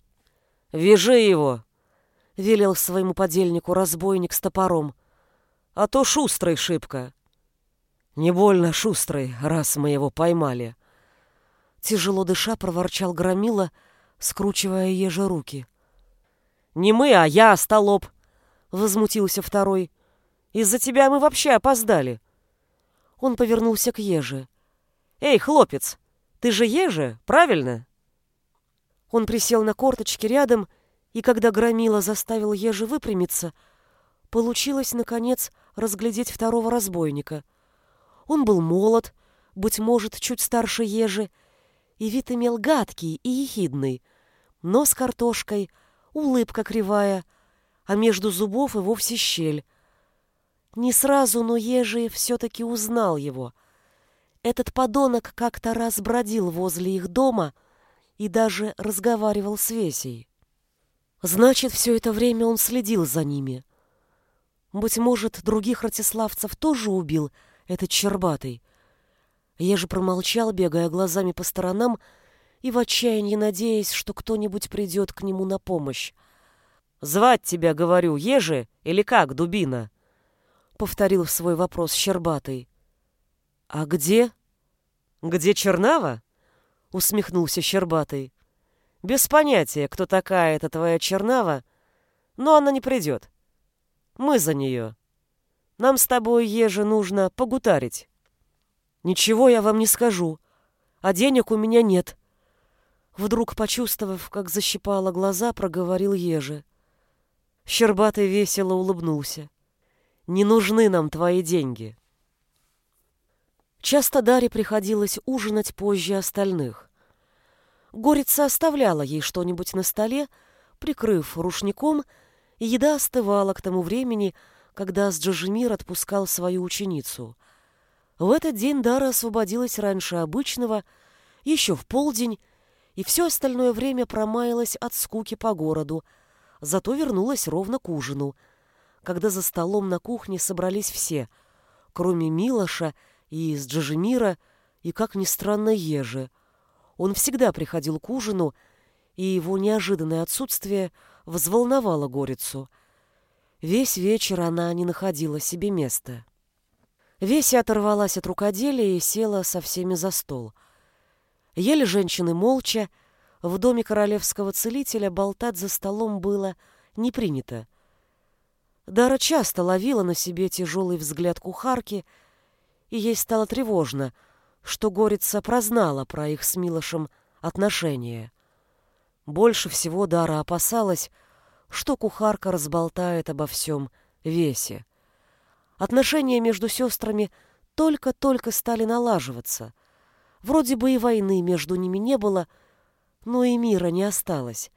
«Вяжи его!» — велел своему подельнику разбойник с топором. «А то шустрый шибко!» «Не больно шустрый, раз мы его поймали!» Тяжело дыша проворчал Громила, скручивая еже руки. «Не мы, а я, столоп!» — возмутился второй. «Из-за тебя мы вообще опоздали!» Он повернулся к еже. «Эй, хлопец, ты же еже, правильно?» Он присел на корточки рядом, и когда Громила заставил еже выпрямиться, получилось, наконец, разглядеть второго разбойника. Он был молод, быть может, чуть старше ежи, и вид имел гадкий и ехидный. Нос картошкой, улыбка кривая, а между зубов и вовсе щель. Не сразу, но ежи все-таки узнал его. Этот подонок как-то раз бродил возле их дома и даже разговаривал с Весей. Значит, все это время он следил за ними. Быть может, других ратиславцев тоже убил этот Щербатый. Я же промолчал, бегая глазами по сторонам и в отчаянии надеясь, что кто-нибудь придет к нему на помощь. «Звать тебя, говорю, Ежи или как, дубина?» — повторил свой вопрос Щербатый. «А где?» «Где Чернава?» — усмехнулся Щербатый. «Без понятия, кто такая эта твоя Чернава, но она не придет. Мы за нее. Нам с тобой, Ежи, нужно погутарить». «Ничего я вам не скажу, а денег у меня нет». Вдруг, почувствовав, как защипало глаза, проговорил Ежи. Щербатый весело улыбнулся. «Не нужны нам твои деньги». Часто Даре приходилось ужинать позже остальных. Горица оставляла ей что-нибудь на столе, прикрыв рушником, и еда остывала к тому времени, когда Сджижемир отпускал свою ученицу. В этот день Дара освободилась раньше обычного, еще в полдень, и все остальное время промаялась от скуки по городу, зато вернулась ровно к ужину, когда за столом на кухне собрались все, кроме Милоша и из Джажемира, и, как ни странно, Ежи. Он всегда приходил к ужину, и его неожиданное отсутствие взволновало Горицу — Весь вечер она не находила себе места. Веся оторвалась от рукоделия и села со всеми за стол. Ели женщины молча, в доме королевского целителя болтать за столом было не принято. Дара часто ловила на себе тяжелый взгляд кухарки, и ей стало тревожно, что Горица прознала про их с Милошем отношения. Больше всего Дара опасалась, что кухарка разболтает обо всем весе. Отношения между сестрами только-только стали налаживаться. Вроде бы и войны между ними не было, но и мира не осталось.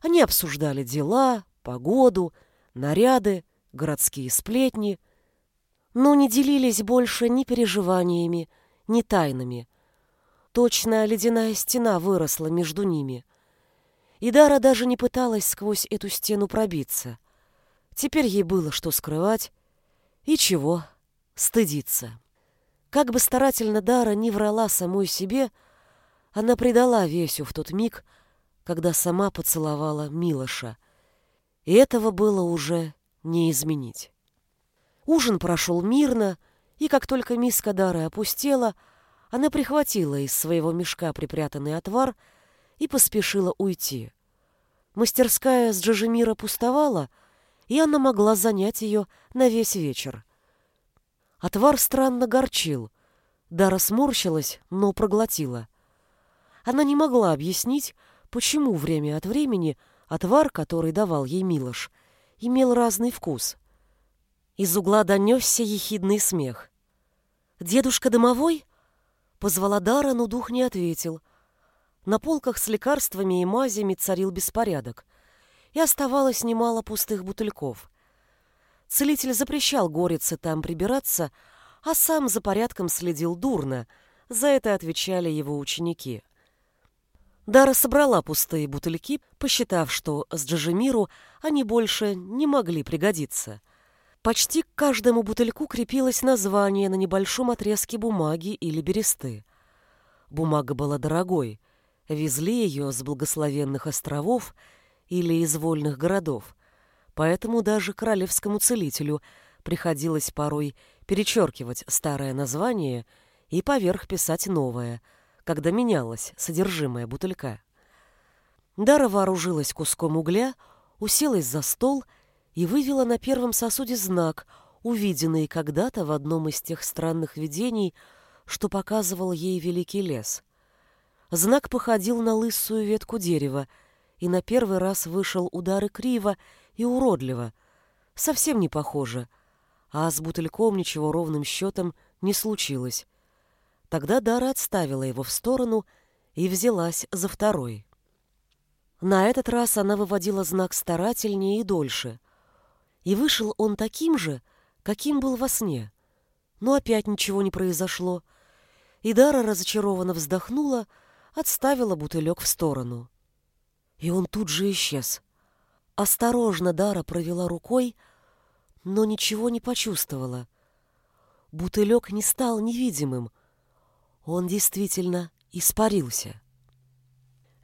Они обсуждали дела, погоду, наряды, городские сплетни, но не делились больше ни переживаниями, ни тайнами. Точная ледяная стена выросла между ними. И Дара даже не пыталась сквозь эту стену пробиться. Теперь ей было что скрывать и чего стыдиться. Как бы старательно Дара не врала самой себе, она предала Весю в тот миг, когда сама поцеловала Милоша. И этого было уже не изменить. Ужин прошел мирно, и как только миска Дары опустела, она прихватила из своего мешка припрятанный отвар — и поспешила уйти. Мастерская с Джажемира пустовала, и она могла занять ее на весь вечер. Отвар странно горчил. Дара сморщилась, но проглотила. Она не могла объяснить, почему время от времени отвар, который давал ей Милош, имел разный вкус. Из угла донесся ехидный смех. «Дедушка домовой?» Позвала Дара, но дух не ответил — на полках с лекарствами и мазями царил беспорядок, и оставалось немало пустых бутыльков. Целитель запрещал горице там прибираться, а сам за порядком следил дурно, за это отвечали его ученики. Дара собрала пустые бутыльки, посчитав, что с Джажемиру они больше не могли пригодиться. Почти к каждому бутыльку крепилось название на небольшом отрезке бумаги или бересты. Бумага была дорогой, везли ее с благословенных островов или из вольных городов, поэтому даже королевскому целителю приходилось порой перечеркивать старое название и поверх писать новое, когда менялось содержимое бутылька. Дара вооружилась куском угля, уселась за стол и вывела на первом сосуде знак, увиденный когда-то в одном из тех странных видений, что показывал ей великий лес. Знак походил на лысую ветку дерева, и на первый раз вышел удары криво и уродливо, совсем не похоже, а с бутыльком ничего ровным счетом не случилось. Тогда Дара отставила его в сторону и взялась за второй. На этот раз она выводила знак старательнее и дольше. И вышел он таким же, каким был во сне. Но опять ничего не произошло. И Дара разочарованно вздохнула, отставила бутылек в сторону. И он тут же исчез. Осторожно Дара провела рукой, но ничего не почувствовала. Бутылек не стал невидимым — он действительно испарился.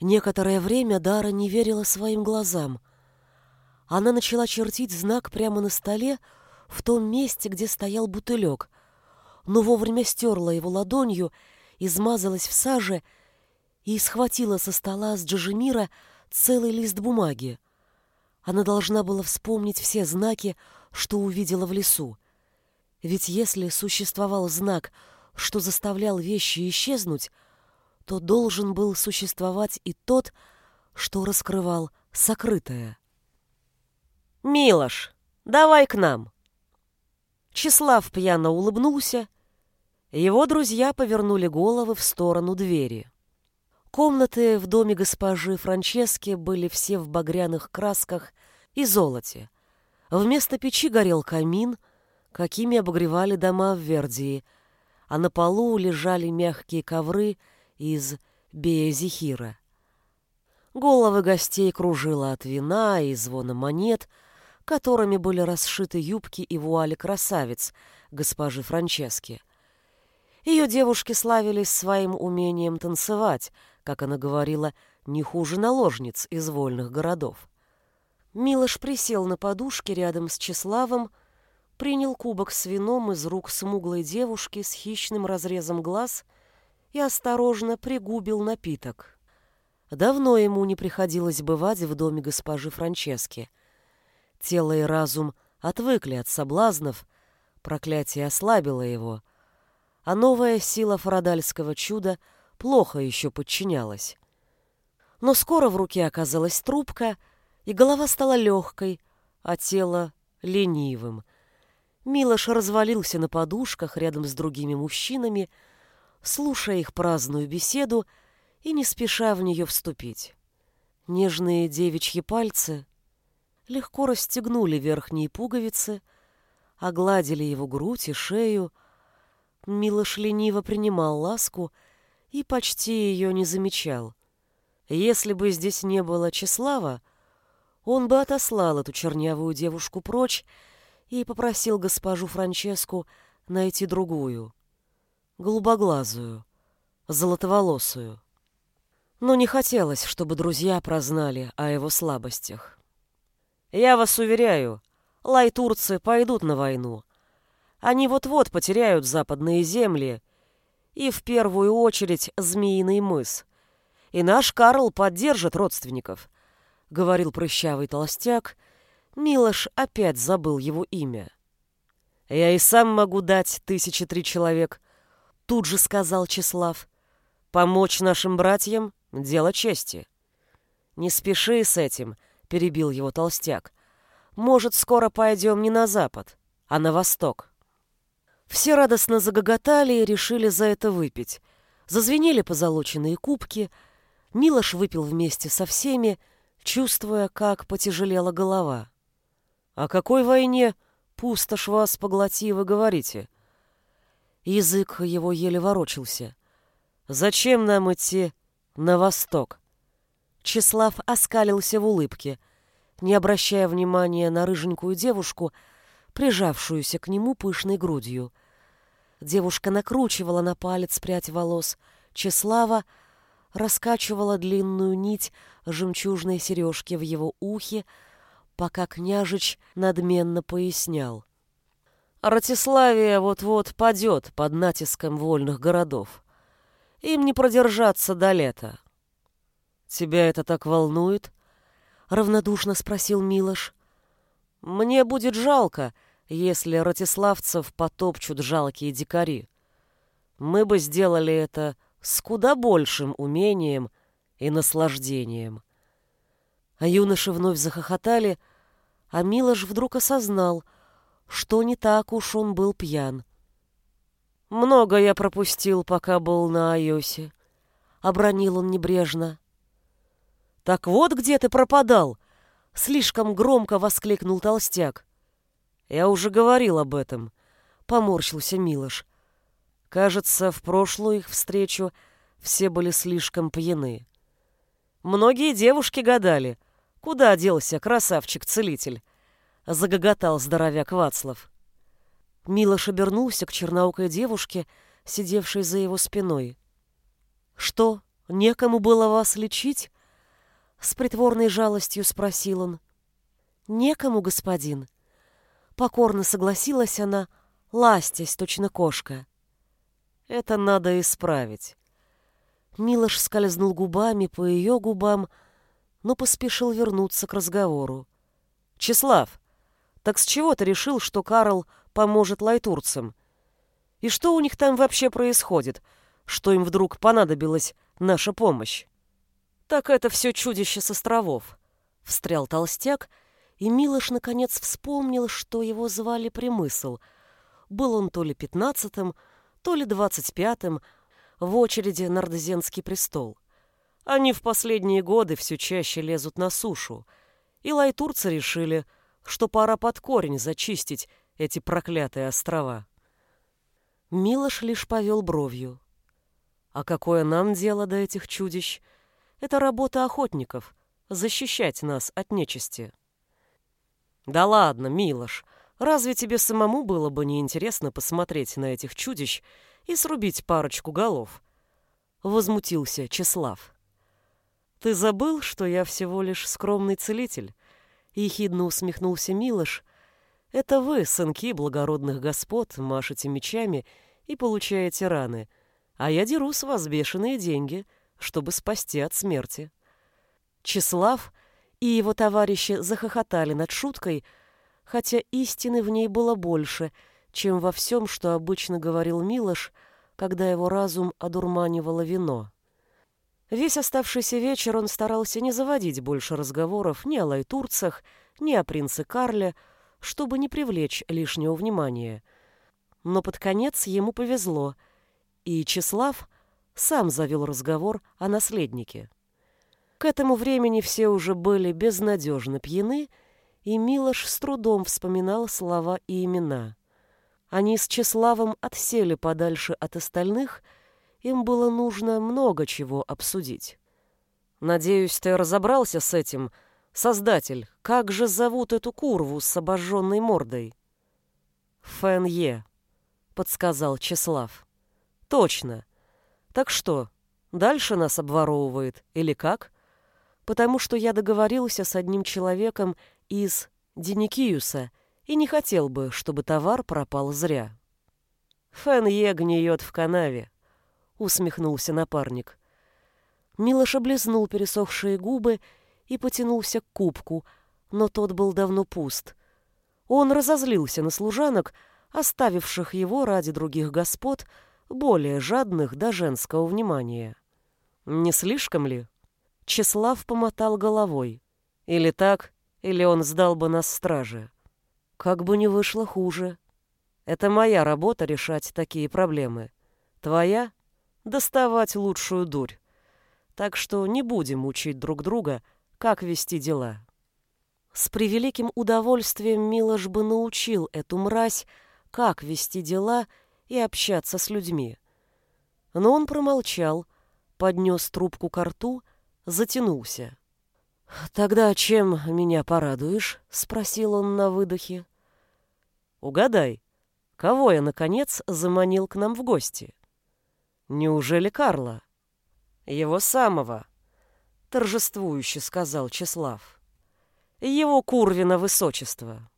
Некоторое время Дара не верила своим глазам. Она начала чертить знак прямо на столе, в том месте, где стоял бутылек, но вовремя стерла его ладонью, измазалась в саже и схватила со стола с Джажемира целый лист бумаги. Она должна была вспомнить все знаки, что увидела в лесу. Ведь если существовал знак — что заставлял вещи исчезнуть, то должен был существовать и тот, что раскрывал сокрытое. «Милош, давай к нам!» Числав пьяно улыбнулся. Его друзья повернули головы в сторону двери. Комнаты в доме госпожи Франчески были все в багряных красках и золоте. Вместо печи горел камин, какими обогревали дома в Вердии – а на полу лежали мягкие ковры из беязихира. Головы гостей кружило от вина и звона монет, которыми были расшиты юбки и вуали красавиц госпожи Франчески. Ее девушки славились своим умением танцевать, как она говорила, не хуже наложниц из вольных городов. Милош присел на подушке рядом с Числавом, принял кубок с вином из рук смуглой девушки с хищным разрезом глаз и осторожно пригубил напиток. Давно ему не приходилось бывать в доме госпожи Франчески. Тело и разум отвыкли от соблазнов, проклятие ослабило его, а новая сила фарадальского чуда плохо еще подчинялась. Но скоро в руке оказалась трубка, и голова стала легкой, а тело — ленивым — Милош развалился на подушках рядом с другими мужчинами, слушая их праздную беседу и не спеша в нее вступить. Нежные девичьи пальцы легко расстегнули верхние пуговицы, огладили его грудь и шею. Милош лениво принимал ласку и почти ее не замечал. Если бы здесь не было Числава, он бы отослал эту чернявую девушку прочь и попросил госпожу Франческу найти другую, голубоглазую, золотоволосую. Но не хотелось, чтобы друзья прознали о его слабостях. «Я вас уверяю, лайтурцы пойдут на войну. Они вот-вот потеряют западные земли и в первую очередь Змеиный мыс. И наш Карл поддержит родственников», — говорил прыщавый толстяк, — Милош опять забыл его имя. «Я и сам могу дать тысячи три человек», — тут же сказал Числав. «Помочь нашим братьям — дело чести». «Не спеши с этим», — перебил его толстяк. «Может, скоро пойдем не на запад, а на восток». Все радостно загоготали и решили за это выпить. Зазвенели позолоченные кубки. Милош выпил вместе со всеми, чувствуя, как потяжелела голова. «О какой войне, пустошь вас поглоти, вы говорите?» Язык его еле ворочался. «Зачем нам идти на восток?» Числав оскалился в улыбке, не обращая внимания на рыженькую девушку, прижавшуюся к нему пышной грудью. Девушка накручивала на палец прядь волос. Числава раскачивала длинную нить жемчужной сережки в его ухе, пока княжич надменно пояснял. Ратиславия вот-вот падет под натиском вольных городов. Им не продержаться до лета. «Тебя это так волнует?» — равнодушно спросил Милош. «Мне будет жалко, если ратиславцев потопчут жалкие дикари. Мы бы сделали это с куда большим умением и наслаждением». А юноши вновь захохотали, а Милош вдруг осознал, что не так уж он был пьян. «Много я пропустил, пока был на Айосе», — обронил он небрежно. «Так вот где ты пропадал!» — слишком громко воскликнул толстяк. «Я уже говорил об этом», — поморщился Милош. Кажется, в прошлую их встречу все были слишком пьяны. Многие девушки гадали, куда делся красавчик-целитель, — загоготал здоровяк Вацлав. Милош обернулся к черноукой девушке, сидевшей за его спиной. «Что, некому было вас лечить?» С притворной жалостью спросил он. «Некому, господин». Покорно согласилась она, ластясь, точно кошка. «Это надо исправить». Милош скользнул губами по ее губам, но поспешил вернуться к разговору. «Числав, так с чего ты решил, что Карл поможет лайтурцам? И что у них там вообще происходит, что им вдруг понадобилась наша помощь?» «Так это все чудище с островов», — встрял толстяк, и Милош наконец вспомнил, что его звали Примысл. Был он то ли пятнадцатым, то ли двадцать пятым в очереди на Ордезенский престол. Они в последние годы все чаще лезут на сушу, и лайтурцы решили, что пора под корень зачистить эти проклятые острова. Милош лишь повел бровью. «А какое нам дело до этих чудищ?» Это работа охотников — защищать нас от нечисти. Да ладно, Милош, разве тебе самому было бы неинтересно посмотреть на этих чудищ и срубить парочку голов? Возмутился Числав. Ты забыл, что я всего лишь скромный целитель? Ехидно усмехнулся Милош. Это вы, сынки благородных господ, машете мечами и получаете раны, а я деру с вас бешеные деньги — чтобы спасти от смерти. Числав и его товарищи захохотали над шуткой, хотя истины в ней было больше, чем во всем, что обычно говорил Милош, когда его разум одурманивало вино. Весь оставшийся вечер он старался не заводить больше разговоров ни о лайтурцах, ни о принце Карле, чтобы не привлечь лишнего внимания. Но под конец ему повезло, и Числав — сам завел разговор о наследнике. К этому времени все уже были безнадежно пьяны, и Милош с трудом вспоминал слова и имена. Они с Чеславом отсели подальше от остальных, им было нужно много чего обсудить. «Надеюсь, ты разобрался с этим, создатель. Как же зовут эту курву с обожженной мордой?» «Фэн-Е», — подсказал Чеслав. «Точно. Так что, дальше нас обворовывает или как? Потому что я договорился с одним человеком из Деникиуса и не хотел бы, чтобы товар пропал зря. Фен-Е гниет в канаве, усмехнулся напарник. Милош облизнул пересохшие губы и потянулся к кубку, но тот был давно пуст. Он разозлился на служанок, оставивших его ради других господ, более жадных до женского внимания. Не слишком ли? Чеслав помотал головой. Или так, или он сдал бы нас страже. Как бы не вышло хуже. Это моя работа решать такие проблемы. Твоя — доставать лучшую дурь. Так что не будем учить друг друга, как вести дела. С превеликим удовольствием Милош бы научил эту мразь, как вести дела и общаться с людьми. Но он промолчал, поднес трубку к рту, затянулся. «Тогда чем меня порадуешь?» — спросил он на выдохе. «Угадай, кого я, наконец, заманил к нам в гости?» «Неужели Карла?» «Его самого», — торжествующе сказал Числав. «Его Курвина высочество».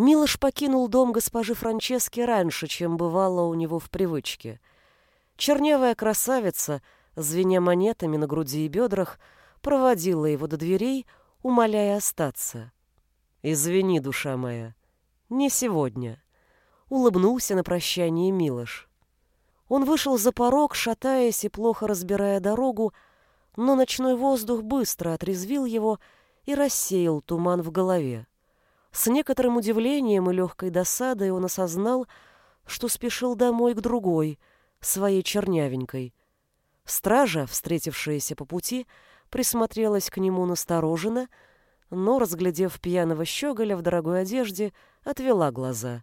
Милош покинул дом госпожи Франчески раньше, чем бывало у него в привычке. Чернявая красавица, звеня монетами на груди и бедрах, проводила его до дверей, умоляя остаться. «Извини, душа моя, не сегодня», — улыбнулся на прощание Милош. Он вышел за порог, шатаясь и плохо разбирая дорогу, но ночной воздух быстро отрезвил его и рассеял туман в голове. С некоторым удивлением и легкой досадой он осознал, что спешил домой к другой, своей чернявенькой. Стража, встретившаяся по пути, присмотрелась к нему настороженно, но, разглядев пьяного щеголя в дорогой одежде, отвела глаза.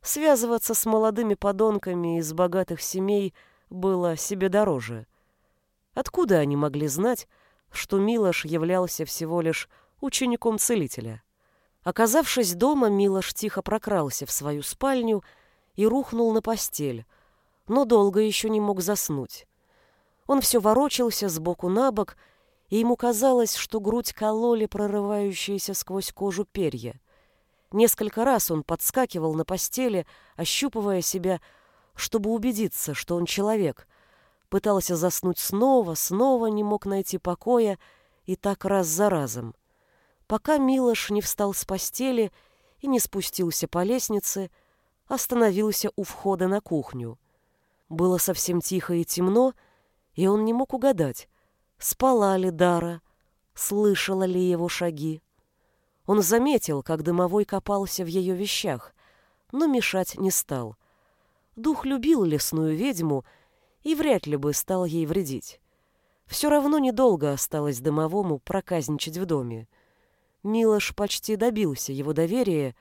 Связываться с молодыми подонками из богатых семей было себе дороже. Откуда они могли знать, что Милош являлся всего лишь учеником целителя? Оказавшись дома, Милош тихо прокрался в свою спальню и рухнул на постель, но долго еще не мог заснуть. Он все ворочался с боку на бок, и ему казалось, что грудь кололи прорывающиеся сквозь кожу перья — Несколько раз он подскакивал на постели, ощупывая себя, чтобы убедиться, что он человек. Пытался заснуть снова, снова не мог найти покоя, и так раз за разом. Пока Милош не встал с постели и не спустился по лестнице, остановился у входа на кухню. Было совсем тихо и темно, и он не мог угадать, спала ли Дара, слышала ли его шаги. Он заметил, как дымовой копался в ее вещах, но мешать не стал. Дух любил лесную ведьму и вряд ли бы стал ей вредить. Все равно недолго осталось дымовому проказничать в доме. Милош почти добился его доверия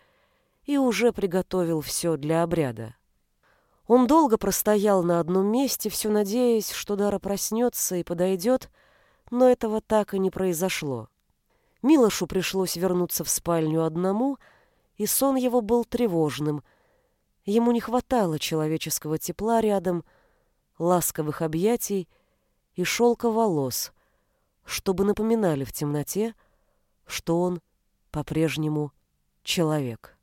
и уже приготовил все для обряда. Он долго простоял на одном месте, все надеясь, что Дара проснется и подойдет, но этого так и не произошло. Милошу пришлось вернуться в спальню одному, и сон его был тревожным. Ему не хватало человеческого тепла рядом, ласковых объятий и шелка волос, чтобы напоминали в темноте, что он по-прежнему человек.